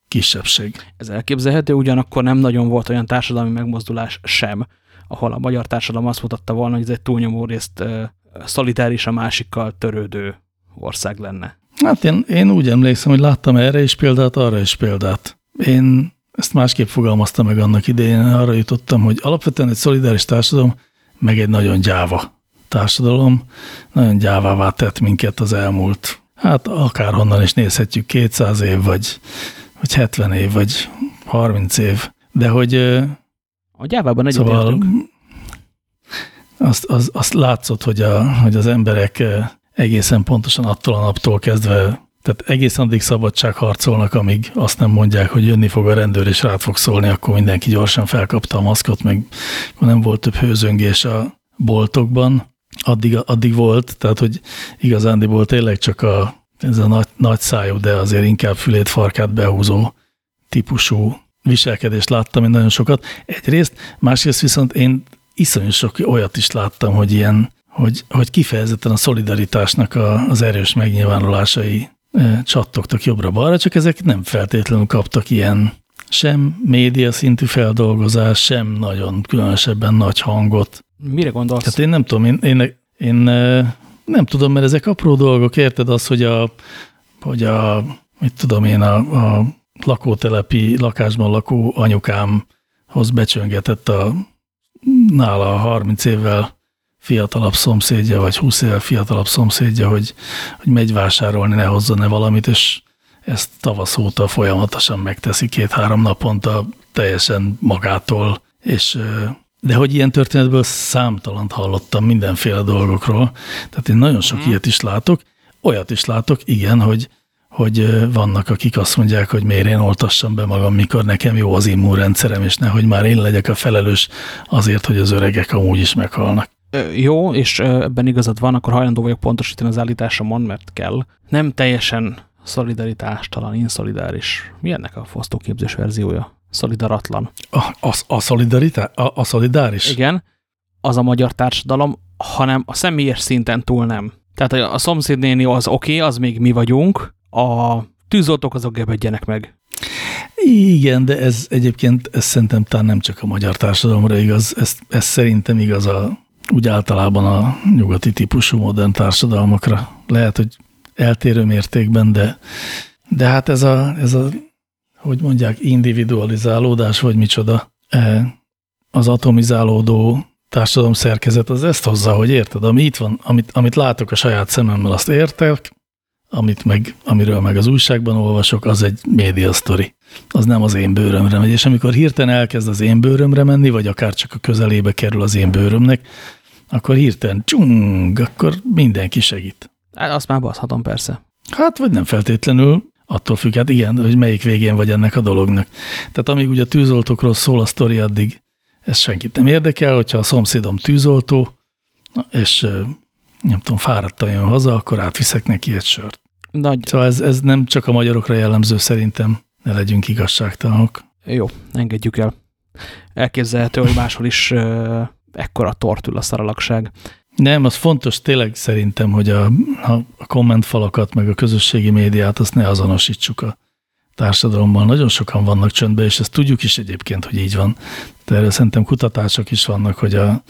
kisebbség. Ez elképzelhető, ugyanakkor nem nagyon volt olyan társadalmi megmozdulás sem, ahol a magyar társadalom azt mutatta volna, hogy ez egy túlnyomó részt uh, szolidáris a másikkal törődő ország lenne. Hát én, én úgy emlékszem, hogy láttam erre is példát, arra is példát. Én ezt másképp fogalmaztam meg annak idején, arra jutottam, hogy alapvetően egy szolidáris társadalom, meg egy nagyon gyáva társadalom nagyon gyávává tett minket az elmúlt, hát akárhonnan is nézhetjük, 200 év, vagy, vagy 70 év, vagy 30 év. De hogy... A gyávában egyetértünk. Szóval azt, az, azt látszott, hogy, a, hogy az emberek egészen pontosan attól a naptól kezdve, tehát egészen addig szabadság harcolnak, amíg azt nem mondják, hogy jönni fog a rendőr és rád fog szólni, akkor mindenki gyorsan felkapta a maszkot, meg nem volt több hőzöngés a boltokban addig, addig volt, tehát hogy igazándiból tényleg csak a, ez a nagy, nagy szájú, de azért inkább fülét, farkát behúzó típusú viselkedést láttam én nagyon sokat. Egyrészt, másrészt viszont én iszonyú sok olyat is láttam, hogy ilyen, hogy, hogy kifejezetten a szolidaritásnak a, az erős megnyilvánulásai e, csattogtak jobbra-balra, csak ezek nem feltétlenül kaptak ilyen sem média szintű feldolgozás, sem nagyon különösebben nagy hangot. Mire gondolsz? Tehát én nem tudom, én, én, én nem tudom, mert ezek apró dolgok, érted az, hogy a, hogy a mit tudom én, a, a lakótelepi lakásban lakó anyukámhoz becsöngetett a nála 30 évvel fiatalabb szomszédja, vagy 20 évvel fiatalabb szomszédja, hogy, hogy megy vásárolni, ne hozzon ne valamit, és ezt tavasz óta folyamatosan megteszi két-három naponta teljesen magától, és de hogy ilyen történetből számtalant hallottam mindenféle dolgokról, tehát én nagyon sok hmm. ilyet is látok, olyat is látok, igen, hogy, hogy vannak, akik azt mondják, hogy miért én oltassam be magam, mikor nekem jó az immunrendszerem, és nehogy már én legyek a felelős azért, hogy az öregek amúgy is meghalnak. Jó, és ebben igazad van, akkor hajlandó vagyok pontosítani az állításomon, mert kell. Nem teljesen szolidaritástalan, inszolidáris. Mi ennek a fosztóképzés verziója? Szolidaratlan. A, a, a, szolidaritá, a, a szolidáris? Igen, az a magyar társadalom, hanem a személyes szinten túl nem. Tehát a, a szomszédnéni az oké, okay, az még mi vagyunk, a tűzoltók azok gebedjenek meg. Igen, de ez egyébként ez szerintem talán nem csak a magyar társadalomra igaz, ez, ez szerintem igaz a, úgy általában a nyugati típusú modern társadalmakra. Lehet, hogy eltérő mértékben, de, de hát ez a, ez a, hogy mondják, individualizálódás, vagy micsoda, e, az atomizálódó társadalom szerkezet az ezt hozza, hogy érted, ami itt van, amit, amit látok a saját szememmel, azt értek, amit meg, amiről meg az újságban olvasok, az egy média sztori. Az nem az én bőrömre megy. És amikor hirtelen elkezd az én bőrömre menni, vagy akár csak a közelébe kerül az én bőrömnek, akkor hirtelen csung, akkor mindenki segít. Hát azt már baszhatom persze. Hát, vagy nem feltétlenül, attól függ, hát igen, hogy melyik végén vagy ennek a dolognak. Tehát amíg ugye a tűzoltókról szól a sztori, addig ez senkit nem érdekel, hogyha a szomszédom tűzoltó, és nem tudom, fáradtan jön haza, akkor átviszek neki egy sört. Nagy. Szóval ez, ez nem csak a magyarokra jellemző szerintem, ne legyünk igazságtalanok. Jó, engedjük el. Elképzelhető, hogy máshol is ekkora tortul a szaralagság. Nem, az fontos tényleg szerintem, hogy a, a kommentfalakat, meg a közösségi médiát, azt ne azonosítsuk a társadalommal. Nagyon sokan vannak csöndben, és ezt tudjuk is egyébként, hogy így van. De erre szerintem kutatások is vannak, hogy a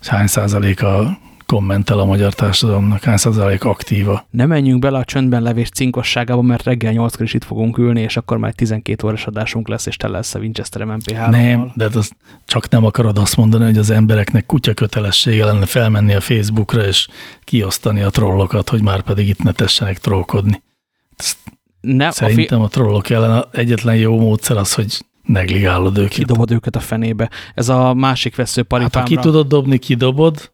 hány százalék a kommentel a magyar társadalomnak, hány százalék aktíva. Ne menjünk bele a csöndben levés cinkosságába, mert reggel 8 is itt fogunk ülni, és akkor már 12 órás adásunk lesz, és te lesz a Winchester MP3. Nem, de az csak nem akarod azt mondani, hogy az embereknek kutya kötelessége lenne felmenni a Facebookra, és kiosztani a trollokat, hogy már pedig itt ne tessenek trollkodni. Nem, Szerintem a, a trollok ellen egyetlen jó módszer az, hogy negligálod őket. Kidobod őket a fenébe. Ez a másik vesző paripámra. Hát ha ki tudod dobni, kidobod,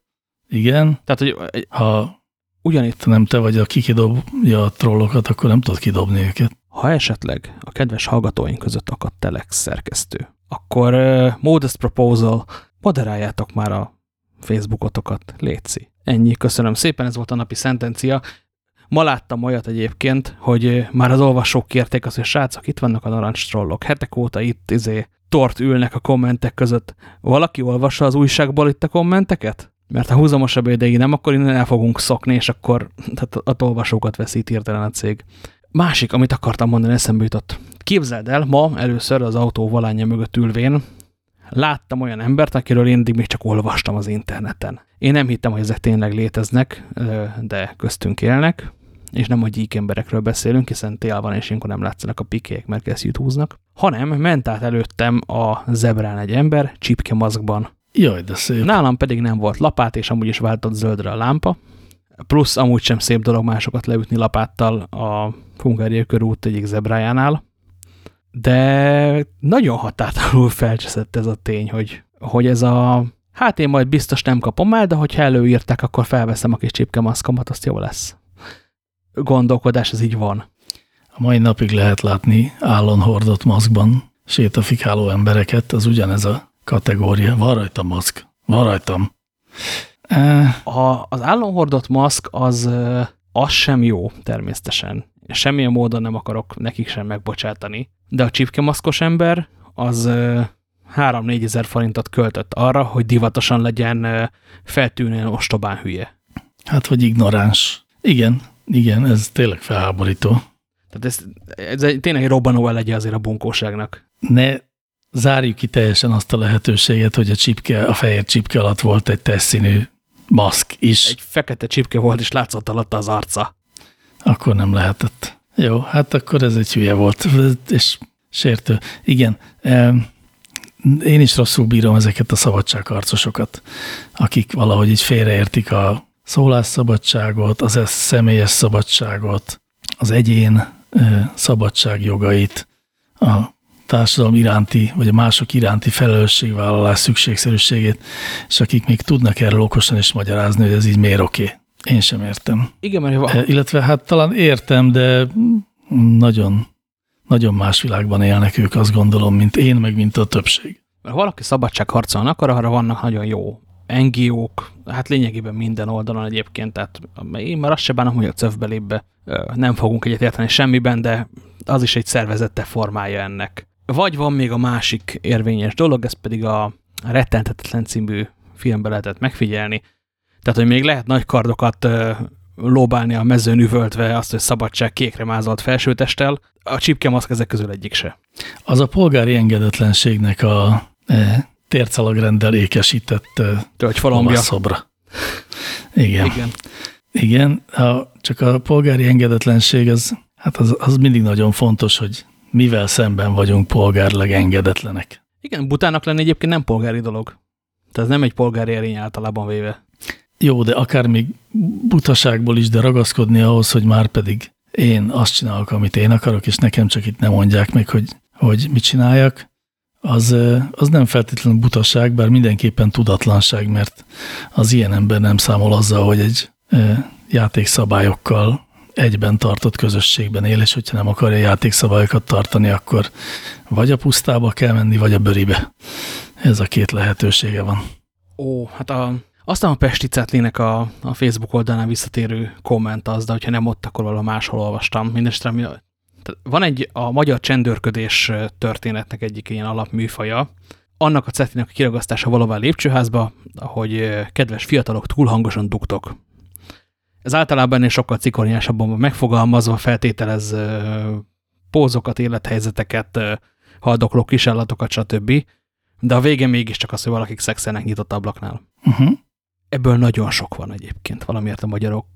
igen. Tehát, hogy ha ugyanitt nem te vagy, aki kidobja a trollokat, akkor nem tudod kidobni őket. Ha esetleg a kedves hallgatóink között akadt Telex szerkesztő, akkor uh, Modest Proposal, moderáljátok már a Facebookotokat, létszi. Ennyi, köszönöm szépen, ez volt a napi szentencia. Ma láttam olyat egyébként, hogy már az olvasók kérték azt, hogy srácok, itt vannak a narancs trollok. Hetek óta itt izé, tort ülnek a kommentek között. Valaki olvassa az újságból itt a kommenteket? Mert ha húzamosabb ideig nem, akkor innen el fogunk szokni, és akkor tehát a olvasókat veszít hirtelen a cég. Másik, amit akartam mondani, eszembe jutott. Képzeld el, ma először az autó valányja mögött ülvén láttam olyan embert, akiről én eddig még csak olvastam az interneten. Én nem hittem, hogy ezek tényleg léteznek, de köztünk élnek, és nem a gyík emberekről beszélünk, hiszen tél van, és ilyenkor nem látszanak a pikék, mert kesztyűt húznak, hanem ment át előttem a zebrán egy ember, csipke maszkban. Jaj, de szép. Nálam pedig nem volt lapát, és amúgy is váltott zöldre a lámpa, plusz amúgy sem szép dolog másokat leütni lapáttal a Hungária körút egyik zebrájánál, de nagyon határtalanul <laughs> felcseszett ez a tény, hogy, hogy ez a hát én majd biztos nem kapom el, de hogyha előírták, akkor felveszem a kis csipkemaszkomat, azt jó lesz. Gondolkodás, ez így van. A mai napig lehet látni állon hordott maszkban sétafikáló embereket, az ugyanez a kategória. Van rajta maszk. Van rajtam. A, az állon hordott maszk az, az sem jó természetesen. Semmilyen módon nem akarok nekik sem megbocsátani. De a csipkemaszkos ember az 3-4 ezer forintot költött arra, hogy divatosan legyen feltűnően ostobán hülye. Hát, vagy ignoráns. Igen, igen, ez tényleg felháborító. Tehát ez, ez egy, tényleg egy robbanó elegye azért a bunkóságnak. Ne zárjuk ki teljesen azt a lehetőséget, hogy a csipke, a fehér csipke alatt volt egy teszínű maszk is. Egy fekete csipke volt, és látszott alatta az arca. Akkor nem lehetett. Jó, hát akkor ez egy hülye volt, és sértő. Igen, én is rosszul bírom ezeket a szabadságharcosokat, akik valahogy így félreértik a szólásszabadságot, az személyes szabadságot, az egyén szabadságjogait, a társadalom iránti, vagy a mások iránti felelősségvállalás szükségszerűségét, és akik még tudnak erről okosan is magyarázni, hogy ez így miért oké. Okay. Én sem értem. Igen, mert van. Illetve hát talán értem, de nagyon, nagyon más világban élnek ők, azt gondolom, mint én, meg mint a többség. Ha valaki szabadságharcolni akar, arra vannak nagyon jó NGO-k, hát lényegében minden oldalon egyébként, tehát én már azt se bánom, hogy a cövbelébe nem fogunk egyet érteni semmiben, de az is egy szervezette formája ennek. Vagy van még a másik érvényes dolog, ez pedig a Rettenthetetlen című filmben lehetett megfigyelni. Tehát, hogy még lehet nagy kardokat lóbálni a mezőn üvöltve azt, hogy szabadság kékre mázolt felsőtesttel, a csipkemaszk ezek közül egyik se. Az a polgári engedetlenségnek a e, tércalagrendel ékesített e, szobra. Igen. Igen. Igen, a, csak a polgári engedetlenség az, hát az, az mindig nagyon fontos, hogy mivel szemben vagyunk polgárleg engedetlenek. Igen, butának lenni egyébként nem polgári dolog. Tehát ez nem egy polgári erény általában véve. Jó, de akár még butaságból is, de ragaszkodni ahhoz, hogy már pedig én azt csinálok, amit én akarok, és nekem csak itt nem mondják meg, hogy, hogy mit csináljak, az, az nem feltétlenül butaság, bár mindenképpen tudatlanság, mert az ilyen ember nem számol azzal, hogy egy játékszabályokkal egyben tartott közösségben él, és hogyha nem akarja játékszabályokat tartani, akkor vagy a pusztába kell menni, vagy a bőribe. Ez a két lehetősége van. Ó, hát a, aztán a Pesti Cetlinek a, a Facebook oldalán visszatérő komment az, de hogyha nem ott, akkor valahol máshol olvastam. Mindenesetre van egy a magyar csendőrködés történetnek egyik ilyen alapműfaja, annak a cetlinek a kiragasztása valamely lépcsőházba, hogy kedves fiatalok túl hangosan dugtok. Ez általában ennél sokkal cikoriásabban van megfogalmazva, feltételez pózokat, élethelyzeteket, haldokló kisállatokat, stb. De a vége mégiscsak az, hogy valakik szexelnek nyitott ablaknál. Uh -huh. Ebből nagyon sok van egyébként. Valamiért a magyarok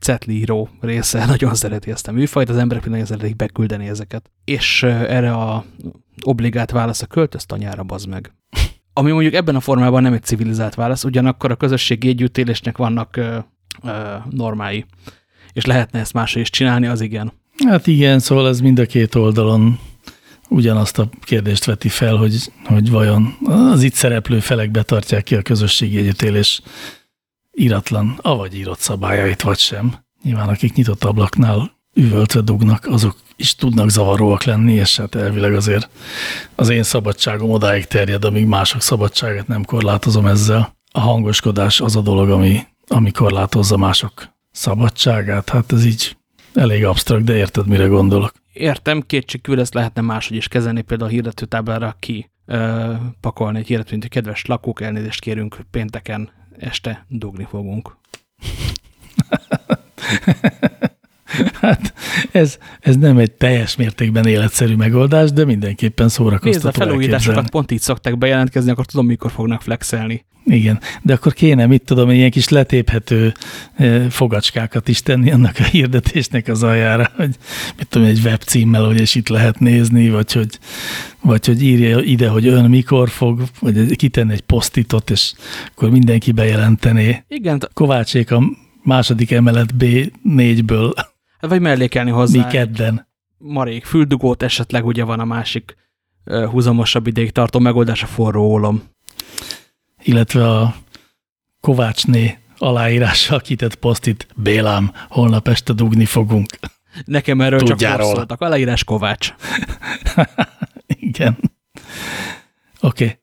cetli író része <laughs> nagyon szereti ezt a műfajt, az emberek nagyon szeretik beküldeni ezeket. És erre a obligát válasz a költöz tanyára, bazd meg. <laughs> Ami mondjuk ebben a formában nem egy civilizált válasz, ugyanakkor a közösségi együttélésnek vannak ö, normái. És lehetne ezt máshogy is csinálni, az igen. Hát igen, szóval ez mind a két oldalon ugyanazt a kérdést veti fel, hogy, hogy vajon az itt szereplő felek betartják ki a közösségi együttélés íratlan, avagy írott szabályait, vagy sem. Nyilván akik nyitott ablaknál üvöltve dugnak, azok is tudnak zavaróak lenni, és hát elvileg azért az én szabadságom odáig terjed, amíg mások szabadságát nem korlátozom ezzel. A hangoskodás az a dolog, ami, ami korlátozza mások szabadságát. Hát ez így elég absztrakt, de érted, mire gondolok. Értem, kétségkívül ezt lehetne máshogy is kezelni, például a hirdetőtáblára ki ö, pakolni egy hirdetőt, hogy kedves lakók, elnézést kérünk pénteken este dugni fogunk. <laughs> hát ez, ez nem egy teljes mértékben életszerű megoldás, de mindenképpen szórakoztató Nézd, a felújításokat pont így szokták bejelentkezni, akkor tudom, mikor fognak flexelni. Igen, de akkor kéne, mit tudom, ilyen kis letéphető eh, fogacskákat is tenni annak a hirdetésnek az aljára, hogy mit tudom, egy webcímmel, hogy és itt lehet nézni, vagy hogy, vagy hogy írja ide, hogy ön mikor fog, vagy kitenni egy posztitot, és akkor mindenki bejelentené. Igen. Kovácsék a második emelet B4-ből. Vagy mellékelni hozzá. Mi kedden. Marék füldugót esetleg ugye van a másik húzamosabb ideig tartó megoldás a forró ólom illetve a Kovácsné aláírással kitett posztit, Bélám, holnap este dugni fogunk. Nekem erről Tudjáról. csak szóltak. Aláírás Kovács. <laughs> Igen. Oké. Okay.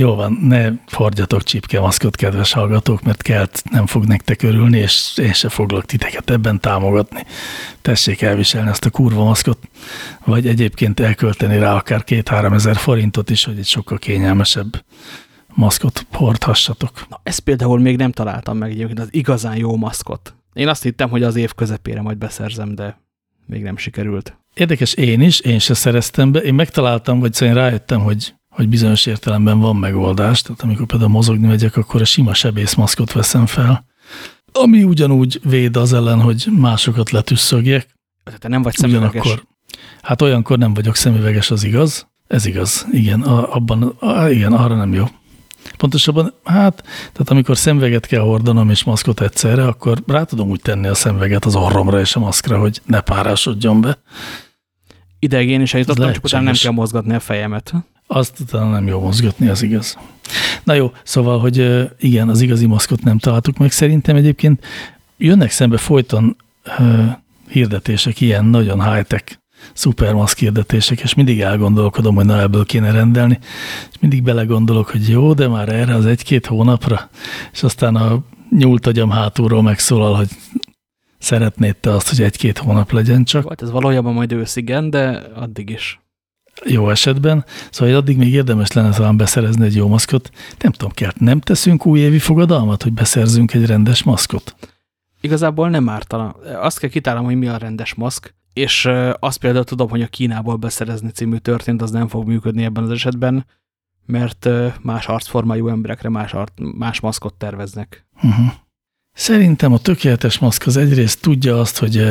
Jó van, ne fordjatok csipkemaszkot, kedves hallgatók, mert kelt nem fog nektek örülni, és én se foglak titeket ebben támogatni. Tessék elviselni ezt a kurva maszkot, vagy egyébként elkölteni rá akár két-három ezer forintot is, hogy egy sokkal kényelmesebb maszkot hordhassatok. Na, ezt például még nem találtam meg egyébként, az igazán jó maszkot. Én azt hittem, hogy az év közepére majd beszerzem, de még nem sikerült. Érdekes, én is, én se szereztem be. Én megtaláltam, vagy szóval én rájöttem, hogy hogy bizonyos értelemben van megoldás, tehát amikor például mozogni megyek, akkor a sima sebészmaszkot veszem fel, ami ugyanúgy véd az ellen, hogy másokat letüsszögjek. Tehát te nem vagy szemüveges. Ugyanakkor, hát olyankor nem vagyok szemüveges, az igaz. Ez igaz, igen, a, abban, a, igen, arra nem jó. Pontosabban, hát, tehát amikor szemveget kell hordanom és maszkot egyszerre, akkor rá tudom úgy tenni a szemveget az orromra és a maszkra, hogy ne párásodjon be. Idegén is eljutottam, csak utána nem kell mozgatni a fejemet. Azt utána nem jó mozgatni, az igaz. Na jó, szóval, hogy igen, az igazi maszkot nem találtuk meg. Szerintem egyébként jönnek szembe folyton hirdetések, ilyen nagyon high-tech szupermaszk hirdetések, és mindig elgondolkodom, hogy na ebből kéne rendelni, és mindig belegondolok, hogy jó, de már erre az egy-két hónapra, és aztán a nyúlt agyam hátulról megszólal, hogy szeretnéd te azt, hogy egy-két hónap legyen csak. Volt ez valójában majd ősz, igen, de addig is jó esetben, szóval addig még érdemes lenne talán beszerezni egy jó maszkot. Nem tudom, kell, nem teszünk újévi fogadalmat, hogy beszerzünk egy rendes maszkot? Igazából nem ártana. Azt kell kitálnom, hogy mi a rendes maszk, és azt például tudom, hogy a Kínából beszerezni című történt, az nem fog működni ebben az esetben, mert más arcformájú emberekre más, art, más maszkot terveznek. Uh -huh. Szerintem a tökéletes maszk az egyrészt tudja azt, hogy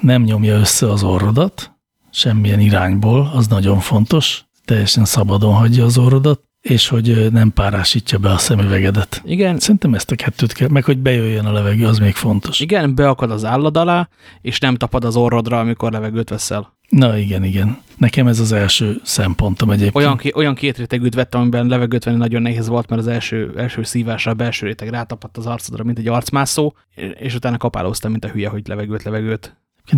nem nyomja össze az orrodat, semmilyen irányból, az nagyon fontos. teljesen szabadon hagyja az orrodat, és hogy nem párásítja be a szemüvegedet. Igen. Szerintem ezt a kettőt kell, meg hogy bejöjjön a levegő, az még fontos. Igen, beakad az állad alá, és nem tapad az orrodra, amikor levegőt veszel. Na igen, igen. Nekem ez az első szempontom egyébként. Olyan, olyan két rétegűt vettem, amiben levegőt venni nagyon nehéz volt, mert az első, első szívásra a belső réteg rátapadt az arcodra, mint egy arcmászó, és utána kapálóztam, mint a hülye, hogy levegőt, levegőt.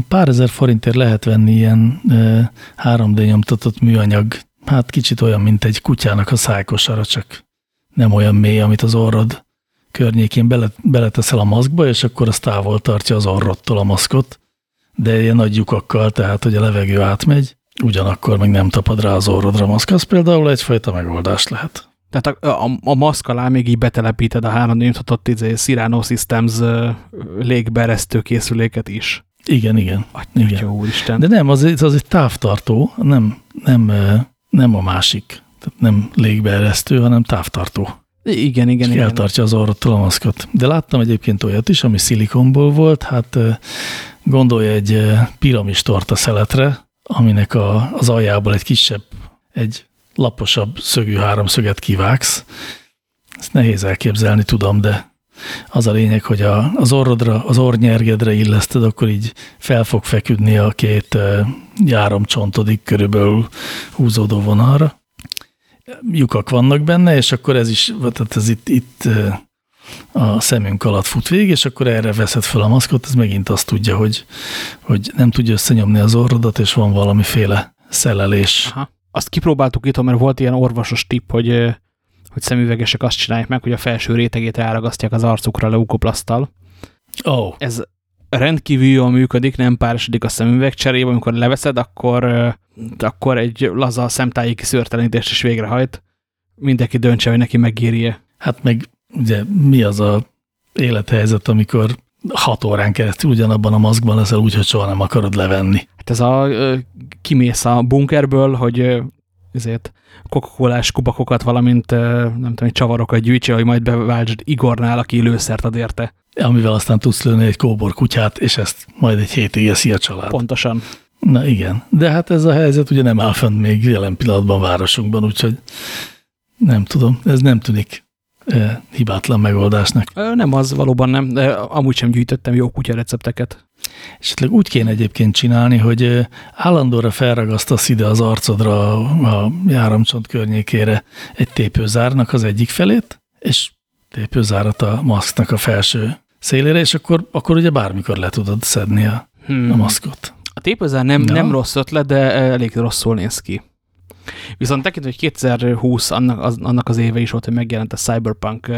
Pár ezer forintért lehet venni ilyen e, 3D nyomtatott műanyag, hát kicsit olyan, mint egy kutyának a szájkosara, csak nem olyan mély, amit az orrod környékén bele, beleteszel a maszkba, és akkor az távol tartja az orrodtól a maszkot, de ilyen nagy lyukakkal, tehát hogy a levegő átmegy, ugyanakkor meg nem tapad rá az orrodra maszk, az például egyfajta megoldás lehet. Tehát a, a, a maszk alá még így betelepíted a három nyomtatott izé, Cyrano Systems légberesztő készüléket is. Igen, igen. Atya, igen. Úristen. De nem, az, az egy távtartó, nem, nem, nem a másik. Tehát nem légbeeresztő, hanem távtartó. Igen, igen. igen. eltartja az orrottól a maszkot. De láttam egyébként olyat is, ami szilikonból volt, hát gondolj egy piramis torta szeletre, aminek a, az aljából egy kisebb, egy laposabb szögű háromszöget kivágsz. Ezt nehéz elképzelni, tudom, de az a lényeg, hogy a, az orrodra, az ornyergedre illeszted, akkor így fel fog feküdni a két járomcsontodik körülbelül húzódó vonalra. Lyukak vannak benne, és akkor ez is, tehát ez itt, itt a szemünk alatt fut végig, és akkor erre veszed fel a maszkot, ez megint azt tudja, hogy, hogy nem tudja összenyomni az orrodat, és van valamiféle szelelés. Aha. Azt kipróbáltuk itt, mert volt ilyen orvosos tipp, hogy, hogy szemüvegesek azt csinálják meg, hogy a felső rétegét ráragasztják az arcukra leukoplasztal. Oh. Ez rendkívül jól működik, nem párosodik a szemüveg cserébe, amikor leveszed, akkor, akkor egy laza szemtáji szőrtelenítést is végrehajt. Mindenki döntse, hogy neki megéri-e. Hát meg ugye mi az a élethelyzet, amikor hat órán keresztül ugyanabban a maszkban leszel úgy, hogy soha nem akarod levenni. Hát ez a kimész a bunkerből, hogy ezért coca kubakokat, valamint nem tudom, csavarokat gyűjtse, hogy majd beváltsd Igornál, aki lőszert ad érte. Amivel aztán tudsz lőni egy kóbor kutyát, és ezt majd egy hétig eszi a család. Pontosan. Na igen, de hát ez a helyzet ugye nem áll fönn még jelen pillanatban városunkban, úgyhogy nem tudom, ez nem tűnik hibátlan megoldásnak. Nem az, valóban nem, de amúgy sem gyűjtöttem jó kutya recepteket. Esetleg úgy kéne egyébként csinálni, hogy állandóra felragasztasz ide az arcodra a járamcsont környékére egy tépőzárnak az egyik felét, és tépőzárat a maszknak a felső szélére, és akkor, akkor ugye bármikor le tudod szedni a, hmm. a maszkot. A tépőzár nem, ja. nem rossz ötlet, de elég rosszul néz ki. Viszont tekintve, hogy 2020 annak az, annak az éve is volt, hogy megjelent a Cyberpunk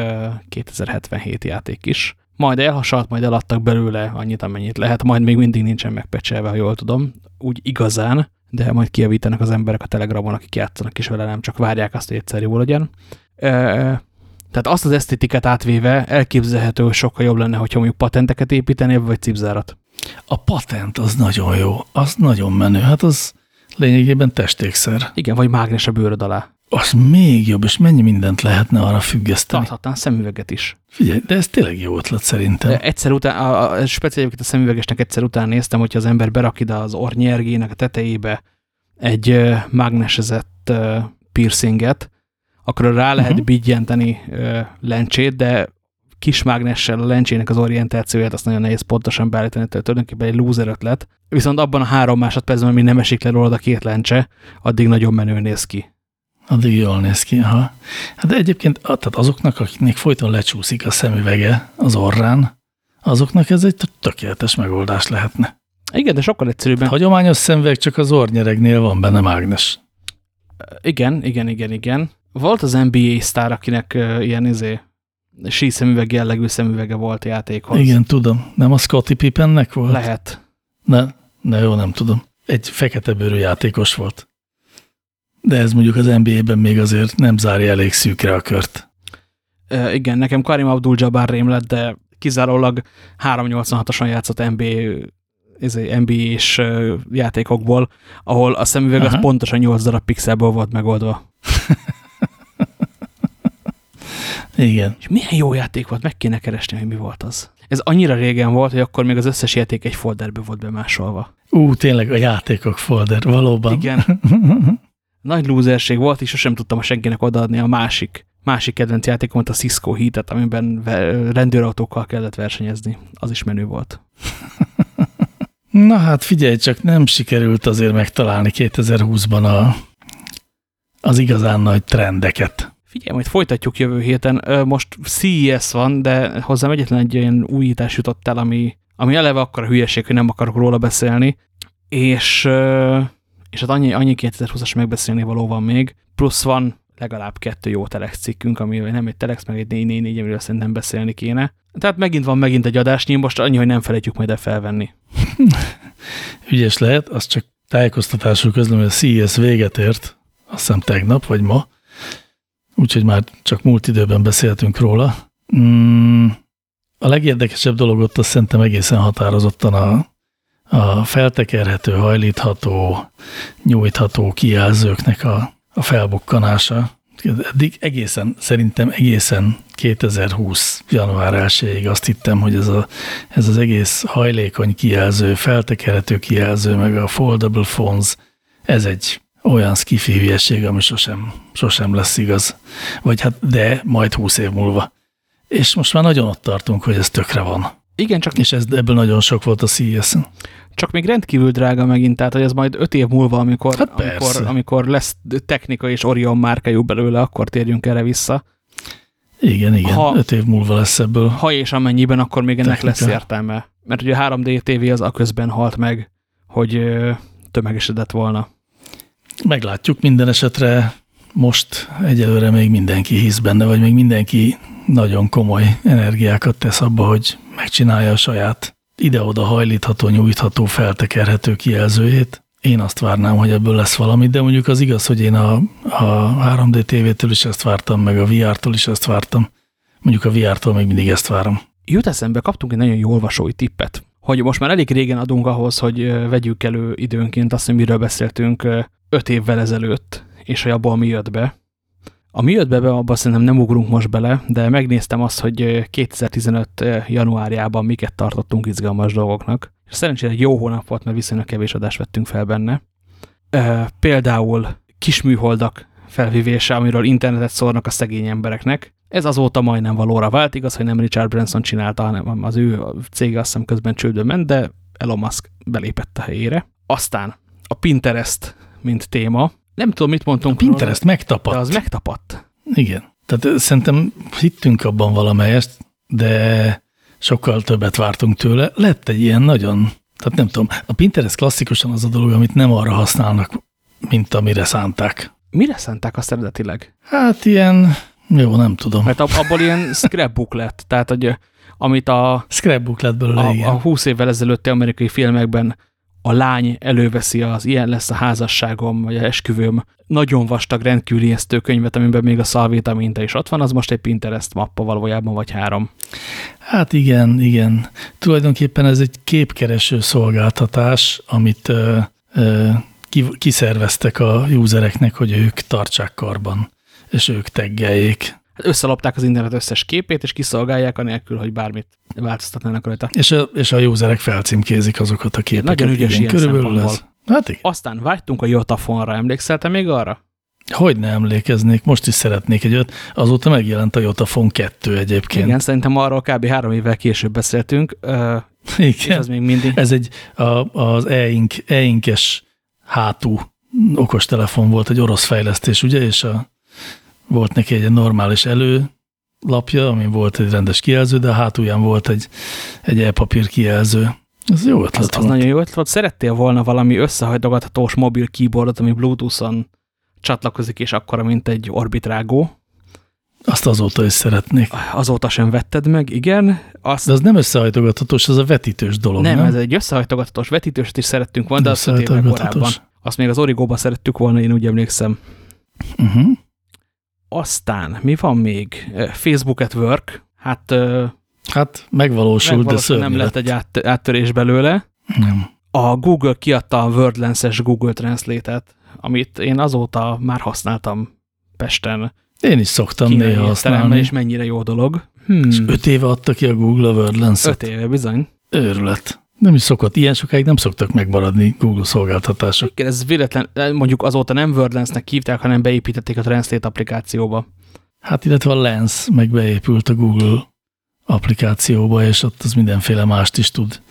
2077 játék is. Majd elhasalt, majd eladtak belőle annyit, amennyit lehet, majd még mindig nincsen megpecselve, ha jól tudom, úgy igazán, de majd kijavítanak az emberek a Telegramon, akik játszanak is vele, nem csak várják azt, hogy egyszer jó legyen. Tehát azt az esztétikát átvéve elképzelhető, hogy sokkal jobb lenne, hogyha mondjuk patenteket építeni, vagy cipzárat. A patent az nagyon jó, az nagyon menő. Hát az lényegében testékszer. Igen, vagy mágnes a bőröd alá. Az még jobb, és mennyi mindent lehetne arra függeszteni. Tarthatnán szemüveget is. Figyelj, de ez tényleg jó ötlet szerintem. De egyszer után, a, a, speciálisan a szemüvegesnek egyszer után néztem, hogyha az ember berak ide az ornyergének a tetejébe egy uh, mágnesezett uh, piercinget, akkor rá lehet uh mhm. -huh. bigyenteni uh, lencsét, de kis mágnessel a lencsének az orientációját azt nagyon nehéz pontosan beállítani, tehát tulajdonképpen egy loser ötlet. Viszont abban a három másodpercben, ami nem esik le rólad a két lencse, addig nagyon menő néz ki. Addig jól néz ki, ha. Hát egyébként tehát azoknak, akiknek folyton lecsúszik a szemüvege az orrán, azoknak ez egy tökéletes megoldás lehetne. Igen, de sokkal egyszerűbben. A hagyományos szemüveg csak az ornyeregnél van benne mágnes. Igen, igen, igen, igen. Volt az NBA sztár, akinek uh, ilyen izé, síszemüveg jellegű szemüvege volt játékhoz. Igen, tudom. Nem a Scottie Pippennek volt? Lehet. Ne, ne, jó, nem tudom. Egy fekete bőrű játékos volt. De ez mondjuk az NBA-ben még azért nem zárja elég szűkre a kört. E, igen, nekem Karim Abdul-Jabbar rém lett, de kizárólag 386-osan játszott NBA NBA-s játékokból, ahol a szemüveg Aha. az pontosan 8 darab pixelből volt megoldva. <laughs> Igen. És milyen jó játék volt, meg kéne keresni, hogy mi volt az. Ez annyira régen volt, hogy akkor még az összes játék egy folderbe volt bemásolva. Ú, tényleg a játékok folder, valóban. Igen. <laughs> nagy lúzerség volt, és sosem tudtam a senkinek odaadni a másik, másik kedvenc játékomat, a Cisco Heat-et, amiben rendőrautókkal kellett versenyezni. Az is menő volt. <laughs> Na hát figyelj, csak nem sikerült azért megtalálni 2020-ban a, az igazán nagy trendeket. Figyelj, majd folytatjuk jövő héten. Most CES van, de hozzám egyetlen egy olyan újítás jutott el, ami, ami eleve akkor a hülyeség, hogy nem akarok róla beszélni, és, és hát annyi, annyi 2020-as megbeszélni való van még, plusz van legalább kettő jó telex cikkünk, ami nem egy telex, meg egy 444, amiről szerintem beszélni kéne. Tehát megint van megint egy adásnyi, most annyi, hogy nem felejtjük majd el felvenni. <laughs> Ügyes lehet, az csak tájékoztatásul közlöm, hogy a CES véget ért, azt hiszem tegnap, vagy ma, úgyhogy már csak múlt időben beszéltünk róla. Mm, a legérdekesebb dolog ott azt szerintem egészen határozottan a, a feltekerhető, hajlítható, nyújtható kijelzőknek a, a felbukkanása. Eddig egészen, szerintem egészen 2020. január 1 azt hittem, hogy ez, a, ez az egész hajlékony kijelző, feltekerhető kijelző, meg a foldable phones, ez egy olyan skifi hülyeség, ami sosem, sosem lesz igaz. Vagy hát de, majd 20 év múlva. És most már nagyon ott tartunk, hogy ez tökre van. Igen, csak... És ez, ebből nagyon sok volt a cs -en. Csak még rendkívül drága megint, tehát hogy ez majd öt év múlva, amikor, hát amikor, amikor lesz technika és Orion márkájú belőle, akkor térjünk erre vissza. Igen, igen, ha, öt év múlva lesz ebből. Ha és amennyiben, akkor még ennek technika. lesz értelme. Mert ugye a 3D TV az a közben halt meg, hogy tömegesedett volna. Meglátjuk minden esetre most egyelőre még mindenki hisz benne, vagy még mindenki nagyon komoly energiákat tesz abba, hogy megcsinálja a saját ide-oda hajlítható, nyújtható, feltekerhető kijelzőjét. Én azt várnám, hogy ebből lesz valami, de mondjuk az igaz, hogy én a, a 3D TV-től is ezt vártam, meg a VR-tól is ezt vártam. Mondjuk a VR-tól még mindig ezt várom. Jut eszembe, kaptunk egy nagyon jó olvasói tippet, hogy most már elég régen adunk ahhoz, hogy vegyük elő időnként azt, hogy miről beszéltünk öt évvel ezelőtt, és hogy abból mi jött be. A mi jött be, abban szerintem nem ugrunk most bele, de megnéztem azt, hogy 2015 januárjában miket tartottunk izgalmas dolgoknak. És szerencsére egy jó hónap volt, mert viszonylag kevés adást vettünk fel benne. Például kisműholdak felvívése, amiről internetet szórnak a szegény embereknek. Ez azóta majdnem valóra vált, igaz, hogy nem Richard Branson csinálta, hanem az ő cége azt hiszem közben csődbe ment, de Elon Musk belépett a helyére. Aztán a Pinterest, mint téma, nem tudom, mit mondtunk. A Pinterest róla, megtapadt. De az megtapadt. Igen. Tehát szerintem hittünk abban valamelyest, de sokkal többet vártunk tőle. Lett egy ilyen nagyon, tehát nem tudom, a Pinterest klasszikusan az a dolog, amit nem arra használnak, mint amire szánták. Mire szánták azt eredetileg? Hát ilyen, jó, nem tudom. Mert abból ilyen scrapbook lett, tehát hogy amit a, scrapbook lett belőle, a, igen. a 20 évvel ezelőtti amerikai filmekben a lány előveszi az ilyen lesz a házasságom, vagy a esküvőm nagyon vastag, rendkívül ijesztő könyvet, amiben még a szalvéta minta is ott van, az most egy Pinterest mappa valójában, vagy három. Hát igen, igen. Tulajdonképpen ez egy képkereső szolgáltatás, amit ö, ö, kiszerveztek a usereknek, hogy ők tartsák karban, és ők teggeljék összelopták az internet összes képét, és kiszolgálják anélkül, hogy bármit változtatnának rajta. És a, és a userek felcímkézik azokat a képeket. Nagyon ügyes ilyen körülbelül ez. Hát igen. Aztán vágytunk a Jotafonra, emlékszel te még arra? Hogy ne emlékeznék, most is szeretnék egy öt. Azóta megjelent a Jotafon 2 egyébként. Igen, szerintem arról kb. három évvel később beszéltünk. Igen. És az még mindig. Ez egy a, az e-ink, e-inkes hátú okostelefon volt, egy orosz fejlesztés, ugye, és a volt neki egy normális előlapja, ami volt egy rendes kijelző, de a hátulján volt egy, egy e-papír kijelző. Ez jó ötlet az, az nagyon jó ötlet volt. Szerettél volna valami összehajtogathatós mobil keyboardot, ami Bluetooth-on csatlakozik, és akkora, mint egy orbitrágó. Azt azóta is szeretnék. Azóta sem vetted meg, igen. Azt... De az nem összehajtogathatós, az a vetítős dolog, nem? Nem, ez egy összehajtogathatós vetítőst is szerettünk volna, de azt öt évvel korábban. Azt még az Origóba szerettük volna, én úgy emlékszem. Uh mhm. -huh. Aztán mi van még? Facebook at Work. Hát, hát megvalósult, de szörnyű Nem lett egy át, áttörés belőle. Nem. A Google kiadta a WordLens-es Google Translate-et, amit én azóta már használtam Pesten. Én is szoktam néha használni. És mennyire jó dolog. Hmm. És öt éve adta ki a Google a WordLens-et. Öt éve, bizony. Őrület. Nem is szokott, ilyen sokáig nem szoktak megmaradni Google szolgáltatások. Igen, ez véletlen, mondjuk azóta nem WordLens-nek hívták, hanem beépítették a Translate applikációba. Hát illetve a Lens meg beépült a Google applikációba, és ott az mindenféle mást is tud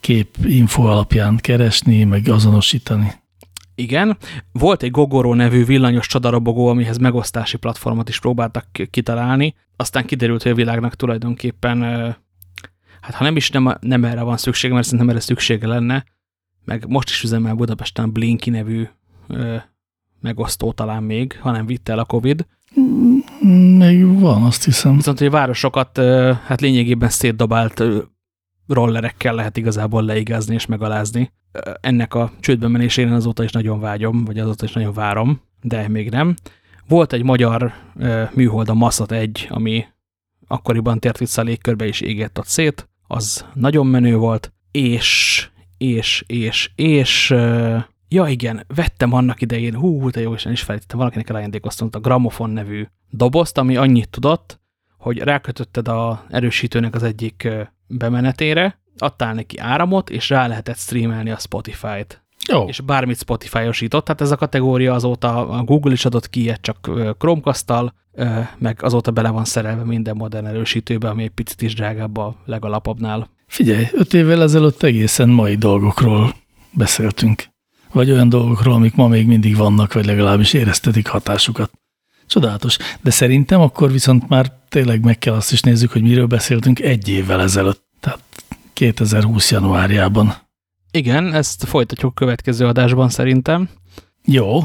kép info alapján keresni, meg azonosítani. Igen. Volt egy Gogoro nevű villanyos csodarabogó, amihez megosztási platformot is próbáltak kitalálni. Aztán kiderült, hogy a világnak tulajdonképpen, hát ha nem is nem, nem erre van szüksége, mert szerintem erre szüksége lenne, meg most is üzemel Budapesten Blinky nevű ö, megosztó talán még, ha nem vitte el a Covid. Még van, azt hiszem. Viszont, hogy a városokat ö, hát lényegében szétdobált ö, rollerekkel lehet igazából leigázni és megalázni. Ennek a csődbe menésére azóta is nagyon vágyom, vagy azóta is nagyon várom, de még nem. Volt egy magyar műhold, a Massat 1, ami akkoriban tért vissza a légkörbe és égett ott szét. Az nagyon menő volt, és, és, és, és, ja igen, vettem annak idején, hú, te jó, és is felejtettem, valakinek elajándékoztam a Gramofon nevű dobozt, ami annyit tudott, hogy rákötötted a erősítőnek az egyik bemenetére, adtál neki áramot, és rá lehetett streamelni a Spotify-t. Oh. És bármit Spotify-osított, tehát ez a kategória azóta a Google is adott ki ilyet csak chromecast meg azóta bele van szerelve minden modern erősítőbe, ami egy picit is drágább a legalapabbnál. Figyelj, öt évvel ezelőtt egészen mai dolgokról beszéltünk. Vagy olyan dolgokról, amik ma még mindig vannak, vagy legalábbis éreztetik hatásukat. Csodálatos. De szerintem akkor viszont már tényleg meg kell azt is nézzük, hogy miről beszéltünk egy évvel ezelőtt. Tehát 2020 januárjában. Igen, ezt folytatjuk a következő adásban szerintem. Jó,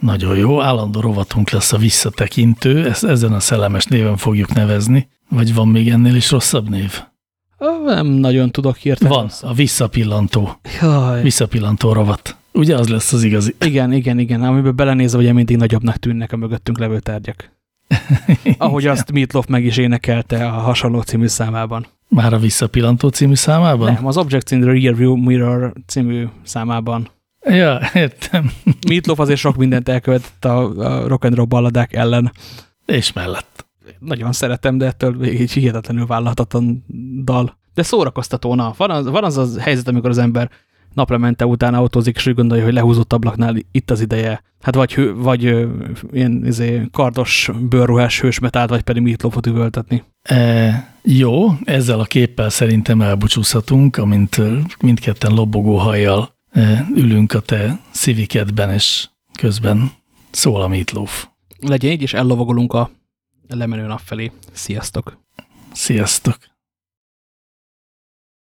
nagyon jó. Állandó rovatunk lesz a visszatekintő, ezt ezen a szellemes néven fogjuk nevezni. Vagy van még ennél is rosszabb név? Nem nagyon tudok hirtelen. Van, a visszapillantó. Jaj. Visszapillantó rovat. Ugye az lesz az igazi? Igen, igen, igen. Amiben belenézve, ugye mindig nagyobbnak tűnnek a mögöttünk levő tárgyak. <laughs> Ahogy azt Meatloaf meg is énekelte a hasonló című számában. Már a Visszapillantó című számában? Nem, az Objects in the Rear View Mirror című számában. Ja, értem. Meatloaf azért sok mindent elkövetett a, a rock and roll balladák ellen. És mellett. Nagyon szeretem, de ettől egy hihetetlenül vállalhatatlan dal. De szórakoztató, na. Van az, van az a helyzet, amikor az ember naplemente után autózik, és úgy gondolja, hogy lehúzott ablaknál itt az ideje. Hát vagy, hő, vagy ilyen izé, kardos, bőrruhás hősmetált, vagy pedig mítlófot üvöltetni. E, jó, ezzel a képpel szerintem elbúcsúzhatunk, amint mindketten lobogó hajjal ülünk a te szívikedben, és közben szól a mítlóf. Legyen így, és ellovagolunk a lemenő nap felé. Sziasztok! Sziasztok!